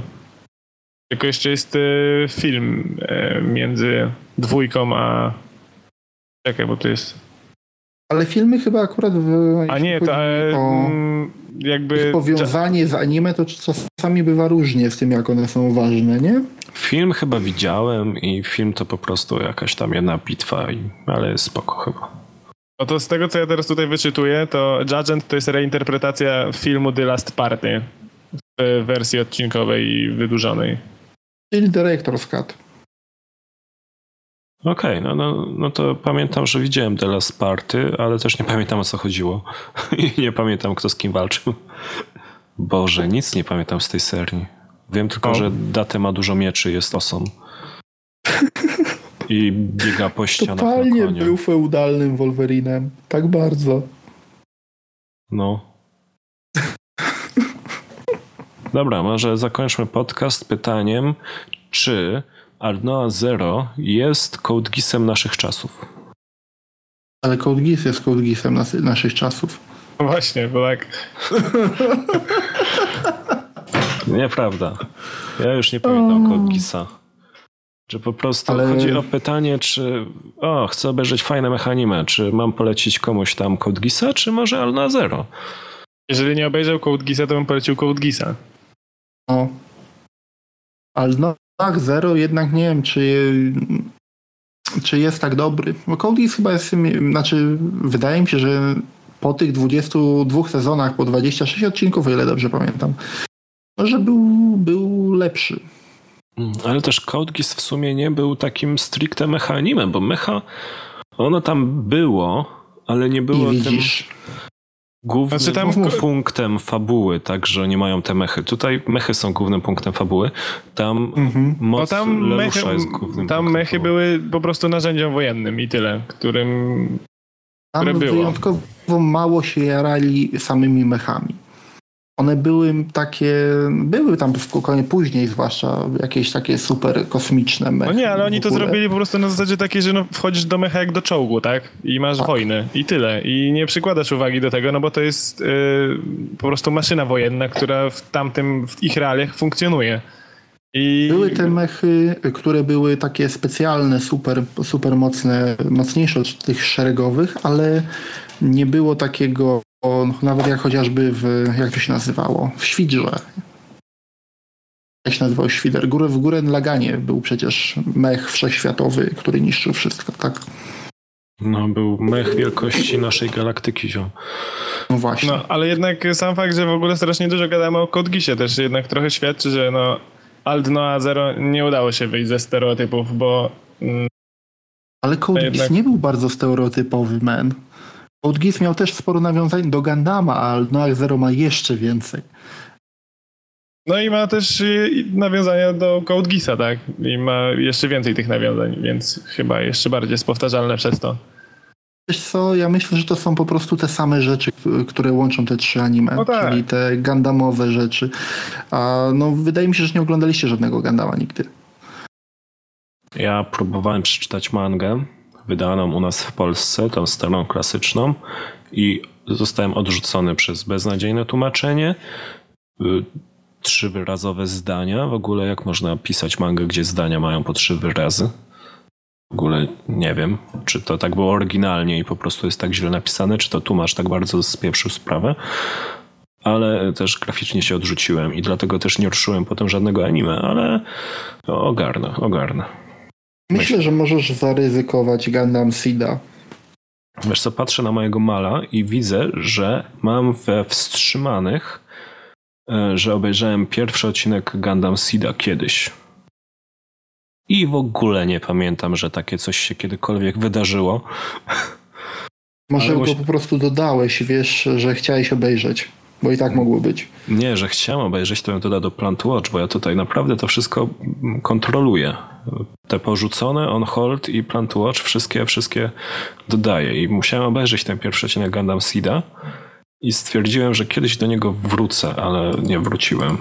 Tylko jeszcze jest y, film y, między dwójką a... Czekaj, bo to jest... Ale filmy chyba akurat w... A nie, to e, mm, jakby... powiązanie z anime to czasami bywa różnie z tym, jak one są ważne, nie? Film chyba widziałem i film to po prostu jakaś tam jedna bitwa, i, ale jest spoko chyba. No to z tego, co ja teraz tutaj wyczytuję, to Judgment to jest reinterpretacja filmu The Last Party w wersji odcinkowej i wydłużonej. Czyli Director's Cut. Okej, okay, no, no, no to pamiętam, że widziałem The Last Party, ale też nie pamiętam o co chodziło. I nie pamiętam, kto z kim walczył. Boże, nic nie pamiętam z tej serii. Wiem tylko, o. że Date ma dużo mieczy, jest osą. I biega po ścianach Totalnie na był feudalnym Wolverinem. Tak bardzo. No. Dobra, może zakończmy podcast pytaniem, czy Arnoa Zero jest Code Geassem naszych czasów. Ale Code Geass jest Code Geassem nas, naszych czasów. No właśnie, bo tak... Nieprawda. Ja już nie pamiętam Code Że po prostu Ale... chodzi o pytanie, czy o, chcę obejrzeć fajne mechanimy, czy mam polecić komuś tam Code Geassa, czy może Arnoa Zero? Jeżeli nie obejrzał Code Geassa, to bym polecił Code Geassa. No. Ale tak, Zero jednak nie wiem, czy, czy jest tak dobry. Bo Cody chyba jest, znaczy wydaje mi się, że po tych 22 sezonach, po 26 odcinków, o ile dobrze pamiętam, że był, był lepszy. Mm, ale też Code Geass w sumie nie był takim stricte mechanimem, bo mecha, ono tam było, ale nie było I tym głównym znaczy tam... punktem fabuły, tak, że nie mają te mechy. Tutaj mechy są głównym punktem fabuły. Tam mhm. moc no tam mechy, jest głównym Tam mechy fabuły. były po prostu narzędziem wojennym i tyle, którym tam które było. wyjątkowo mało się jarali samymi mechami. One były takie, były tam spokojnie później, zwłaszcza jakieś takie super kosmiczne mechy. No nie, ale oni to zrobili po prostu na zasadzie takiej, że no, wchodzisz do mecha jak do czołgu, tak? I masz tak. wojnę i tyle. I nie przykładasz uwagi do tego, no bo to jest yy, po prostu maszyna wojenna, która w tamtym, w ich realiach funkcjonuje. I... Były te mechy, które były takie specjalne, super, super mocne, mocniejsze od tych szeregowych, ale nie było takiego nawet jak chociażby w, jak to się nazywało, w Świdrze. Jak się nazywał Świder? Górę, w Górę Laganie był przecież mech wszechświatowy, który niszczył wszystko, tak? No, był mech wielkości naszej galaktyki, ziom. No właśnie. No, ale jednak sam fakt, że w ogóle strasznie dużo gadamy o Kodgisie też jednak trochę świadczy, że no Alt Noa Zero nie udało się wyjść ze stereotypów, bo... Mm, ale Code jednak... nie był bardzo stereotypowy, man. Code Geass miał też sporo nawiązań do Gundama, a Noir Zero ma jeszcze więcej. No i ma też y, nawiązania do Code Geassa, tak? I ma jeszcze więcej tych nawiązań, więc chyba jeszcze bardziej jest powtarzalne przez to. Wiesz co, ja myślę, że to są po prostu te same rzeczy, które łączą te trzy anime, No tak. czyli te gandamowe rzeczy. A no wydaje mi się, że nie oglądaliście żadnego Gandama nigdy. Ja próbowałem przeczytać mangę wydaną u nas w Polsce, tą starą klasyczną i zostałem odrzucony przez beznadziejne tłumaczenie. y, Trzy wyrazowe zdania. W ogóle jak można pisać mangę, gdzie zdania mają po trzy wyrazy? W ogóle nie wiem, czy to tak było oryginalnie i po prostu jest tak źle napisane, czy to tłumacz tak bardzo spieprzył sprawę. Ale też graficznie się odrzuciłem i dlatego też nie ruszyłem potem żadnego anime, ale ogarnę, ogarnę. Myślę, że możesz zaryzykować Gundam Seeda. Wiesz co, patrzę na mojego mala i widzę, że mam we wstrzymanych, e, że obejrzałem pierwszy odcinek Gundam Seeda kiedyś. I w ogóle nie pamiętam, że takie coś się kiedykolwiek wydarzyło. Może Ale go po prostu dodałeś, wiesz, że chciałeś obejrzeć, bo i tak mogło być. Nie, że chciałem obejrzeć, to ją doda do Plant Watch, bo ja tutaj naprawdę to wszystko kontroluję. Te porzucone, on hold i Plant Watch, wszystkie, wszystkie dodaję. I musiałem obejrzeć ten pierwszy odcinek Gundam Seeda i stwierdziłem, że kiedyś do niego wrócę, ale nie wróciłem.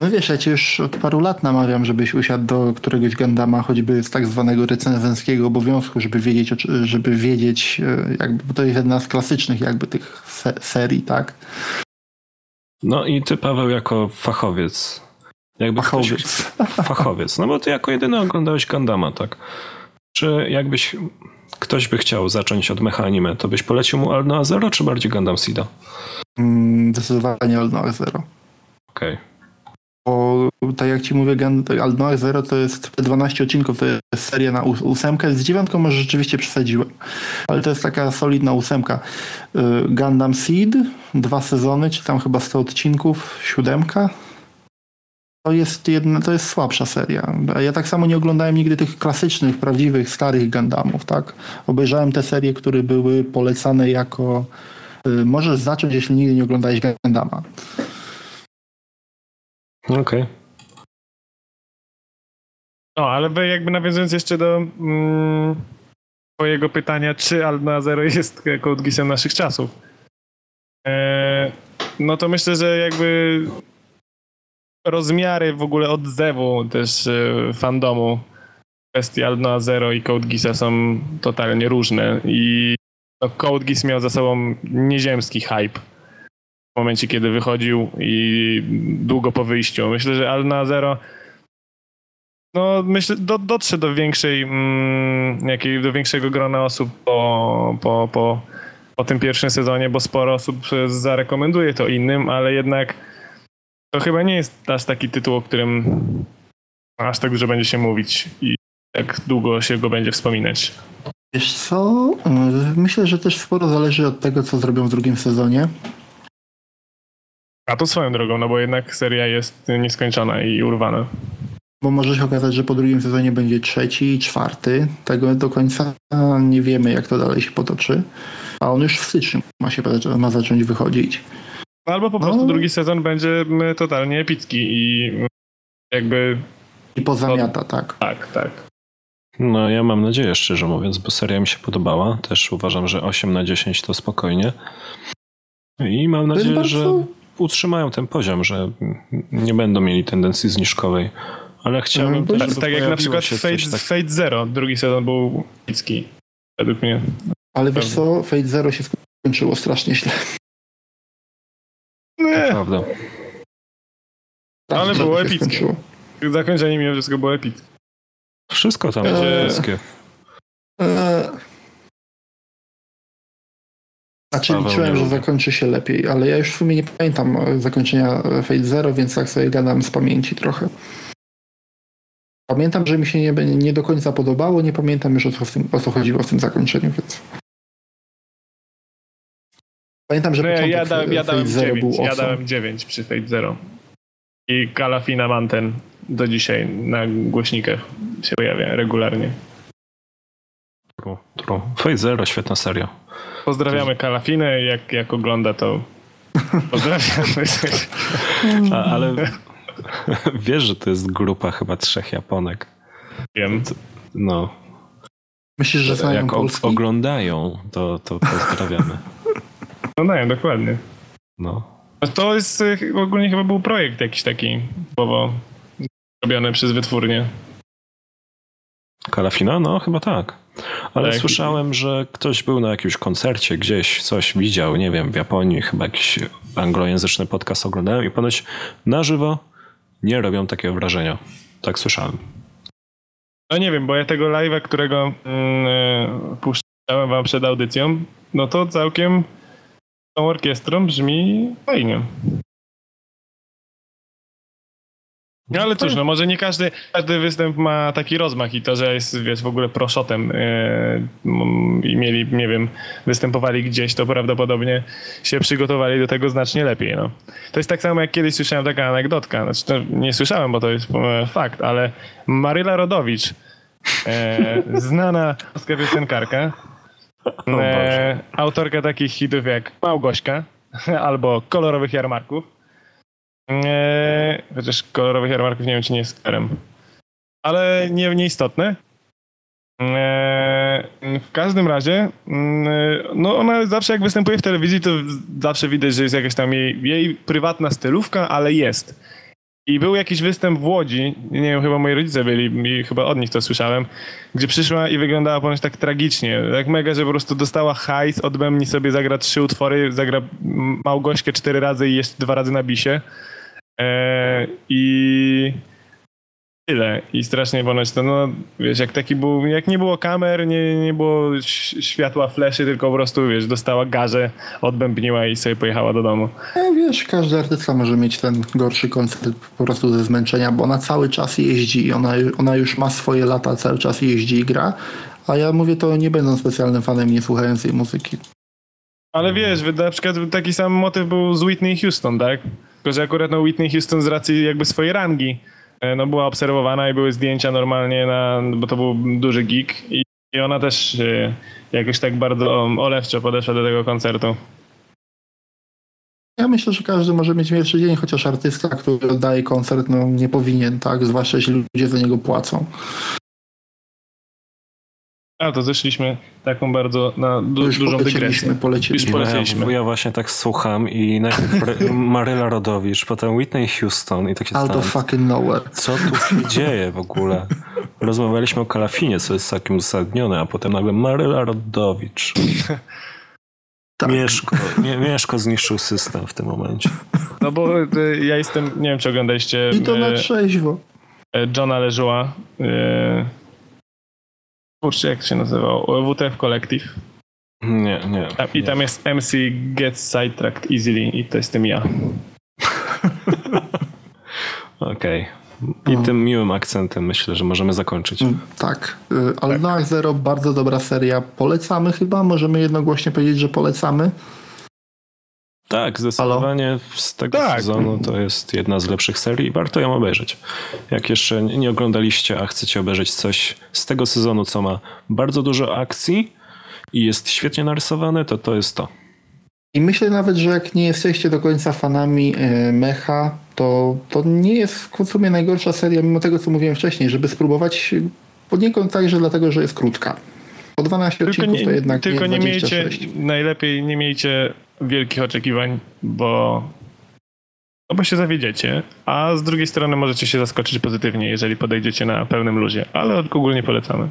No wiesz, ja cię już od paru lat namawiam, żebyś usiadł do któregoś Gandama, choćby z tak zwanego recenzenckiego obowiązku, żeby wiedzieć, żeby wiedzieć, e, jakby, bo to jest jedna z klasycznych jakby tych se serii, tak? No i ty, Paweł, jako fachowiec. Jakby Fachowiec. Ktoś, fachowiec. No bo ty jako jedyny oglądałeś Gundama, tak? Czy jakbyś ktoś by chciał zacząć od mecha anime, to byś polecił mu Alnoa Zero, czy bardziej Gundam Seeda? Mm, Zdecydowanie Alnoir Zero. Okej. Bo tak jak ci mówię, Alnoir Zero to jest te 12 odcinków, to jest seria na ós- ósemkę. Z dziewiątką może rzeczywiście przesadziłem, ale to jest taka solidna ósemka. Y, Gundam Seed, dwa sezony, czy tam chyba 100 odcinków, siódemka. To jest, jedna, to jest słabsza seria. Ja tak samo nie oglądałem nigdy tych klasycznych, prawdziwych, starych Gundamów, tak? Obejrzałem te serie, które były polecane jako y, możesz zacząć, jeśli nigdy nie oglądałeś Gundama. Okej. No, ale jakby nawiązując jeszcze do mm, twojego pytania, czy Alna Zero jest Code Geassem naszych czasów, e, no to myślę, że jakby rozmiary w ogóle odzewu też e, fandomu kwestii Alna Zero i Code Geassa są totalnie różne i no, Code Geass miał za sobą nieziemski hype w momencie, kiedy wychodził i długo po wyjściu. Myślę, że Alna Zero no, myślę, do, dotrze do większej, mm, jakiej, do większego grona osób po, po, po, po tym pierwszym sezonie, bo sporo osób zarekomenduje to innym, ale jednak to chyba nie jest aż taki tytuł, o którym aż tak dużo będzie się mówić i jak długo się go będzie wspominać. Wiesz co? Y, Myślę, że też sporo zależy od tego, co zrobią w drugim sezonie. A to swoją drogą, no bo jednak seria jest nieskończona i urwana. Bo może się okazać, że po drugim sezonie będzie trzeci i czwarty. Tego do końca nie wiemy, jak to dalej się potoczy. A on już w styczniu ma się ma zacząć wychodzić. Albo po prostu No. drugi sezon będzie mm, totalnie epicki i mm, jakby I pozamiata, tak. tak, tak. No ja mam nadzieję, szczerze mówiąc, bo seria mi się podobała. Też uważam, że 8 na 10 to spokojnie. I mam nadzieję, że bardzo... utrzymają ten poziom, że nie będą mieli tendencji zniżkowej. Ale chciałbym Mhm, też, Tak, tak jak na przykład Fate, tak- Fate Zero, drugi sezon był epicki, według mnie. Ale wiesz co? Fate Zero się skończyło strasznie źle. Nie, Prawda. Ale było epickie. zakończenie mimo wszystko było epickie. Wszystko tam Eee. będzie epickie. Eee. Znaczy Paweł liczyłem, że zakończy się lepiej, ale ja już w sumie nie pamiętam e, zakończenia Fate Zero, więc tak sobie gadam z pamięci trochę. Pamiętam, że mi się nie, nie do końca podobało, nie pamiętam już o co, w tym, o co chodziło w tym zakończeniu, więc... Pamiętam, że No ja, początek ja, da, ja Fate dałem Zero 9, był ja awesome. dałem 9 przy Fate Zero. I Kalafina Manten do dzisiaj na głośnikach się pojawia regularnie. True, true. Fate Zero, świetna seria. Pozdrawiamy Kalafinę, jak, jak ogląda to Pozdrawiamy. A, ale wiesz, że to jest grupa chyba trzech Japonek. Wiem. No, Myślisz, że znają jak oglądają, to, to pozdrawiamy. No nie, dokładnie. No. To jest y, ogólnie chyba był projekt jakiś taki słowo robiony przez wytwórnię. Kalafina? No, chyba tak. Ale Tak. słyszałem, że ktoś był na jakimś koncercie gdzieś, coś widział, nie wiem, w Japonii, chyba jakiś anglojęzyczny podcast oglądałem i ponoć na żywo nie robią takiego wrażenia. Tak słyszałem. No nie wiem, bo ja tego live'a, którego mm, y, puszczałem wam przed audycją, no to całkiem tą orkiestrą brzmi fajnie. No ale cóż, no może nie każdy, każdy występ ma taki rozmach i to, że jest, wiesz, w ogóle proszotem yy, i mieli, nie wiem, występowali gdzieś, to prawdopodobnie się przygotowali do tego znacznie lepiej, no. To jest tak samo, jak kiedyś słyszałem taka anegdotka, znaczy to nie słyszałem, bo to jest e, fakt, ale Maryla Rodowicz, e, znana polska piosenkarka, E, autorka takich hitów jak Małgośka albo Kolorowych Jarmarków, e, chociaż Kolorowych Jarmarków nie wiem, czy nie jest karem, ale nie, nieistotne. E, w każdym razie, mm, no ona zawsze jak występuje w telewizji, to zawsze widać, że jest jakaś tam jej, jej prywatna stylówka, ale jest. I był jakiś występ w Łodzi, nie wiem, chyba moi rodzice byli i chyba od nich to słyszałem, gdzie przyszła i wyglądała ponoć tak tragicznie, tak mega, że po prostu dostała hajs, od Bębni sobie zagra trzy utwory, zagra Małgośkę cztery razy i jeszcze dwa razy na bisie. E, I tyle. I strasznie ponoć to, no wiesz, jak taki był, jak nie było kamer, nie, nie było światła fleszy, tylko po prostu, wiesz, dostała garze, odbębniła i sobie pojechała do domu. E, wiesz, każdy artysta może mieć ten gorszy koncert po prostu ze zmęczenia, bo ona cały czas jeździ i ona, ona już ma swoje lata, cały czas jeździ i gra. A ja mówię to nie będąc specjalnym fanem, nie słuchając jej muzyki. Ale wiesz, na przykład taki sam motyw był z Whitney Houston, tak? Tylko, że akurat no Whitney Houston z racji jakby swojej rangi no była obserwowana i były zdjęcia normalnie, na, bo to był duży geek i, i ona też e, jakoś tak bardzo olewczo podeszła do tego koncertu. Ja myślę, że każdy może mieć pierwszy dzień, chociaż artysta, który oddaje koncert, no nie powinien, tak? Zwłaszcza jeśli ludzie za niego płacą. A, to zeszliśmy taką bardzo na du, Już dużą dygresję. poleciliśmy, poleciliśmy. Już Poleciliśmy. ja, ja właśnie tak słucham i najpierw Re- Maryla Rodowicz, potem Whitney Houston i takie Out of fucking nowhere. co tu się dzieje w ogóle? Rozmawialiśmy o Kalafinie, co jest całkiem uzasadnione, a potem nagle Maryla Rodowicz. Tak. Mieszko, mie, Mieszko zniszczył system w tym momencie. No bo e, ja jestem, nie wiem czy oglądaliście I to na e, trzeźwo. e, Johna Leżuła. E, kurczę, jak to się nazywał? WTF Collective. Nie, nie. A- I nie. tam jest MC Gets Sidetracked Easily i to jestem ja. Okej. I No. tym miłym akcentem myślę, że możemy zakończyć. Mm, Tak. Y, Ale Noach Zero, bardzo dobra seria. Polecamy chyba, możemy jednogłośnie powiedzieć, że polecamy. Tak, zdecydowanie z tego Tak. sezonu to jest jedna z lepszych serii i warto ją obejrzeć. Jak jeszcze nie oglądaliście, a chcecie obejrzeć coś z tego sezonu, co ma bardzo dużo akcji i jest świetnie narysowane, to to jest to. I myślę nawet, że jak nie jesteście do końca fanami y, mecha, to, to nie jest w sumie najgorsza seria, mimo tego, co mówiłem wcześniej, żeby spróbować poniekąd także dlatego, że jest krótka. Po 12 Tylko odcinków nie, to jednak tylko nie nie miejcie, 26. najlepiej nie miejcie wielkich oczekiwań, bo, no bo się zawiedziecie, a z drugiej strony możecie się zaskoczyć pozytywnie, jeżeli podejdziecie na pełnym luzie, ale ogólnie polecamy.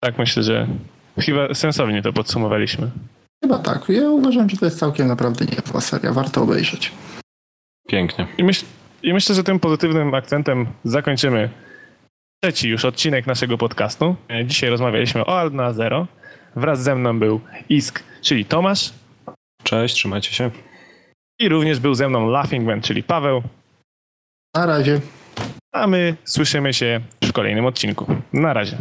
Tak myślę, że chyba sensownie to podsumowaliśmy. Chyba tak. Ja uważam, że to jest całkiem naprawdę niezła seria. Warto obejrzeć. Pięknie. I, myśl, I myślę, że tym pozytywnym akcentem zakończymy trzeci już odcinek naszego podcastu. E, Dzisiaj rozmawialiśmy o Alna Zero. Wraz ze mną był Isk, czyli Tomasz Cześć, trzymajcie się. i również był ze mną Laughing Man, czyli Paweł. Na razie. A my słyszymy się w kolejnym odcinku. Na razie.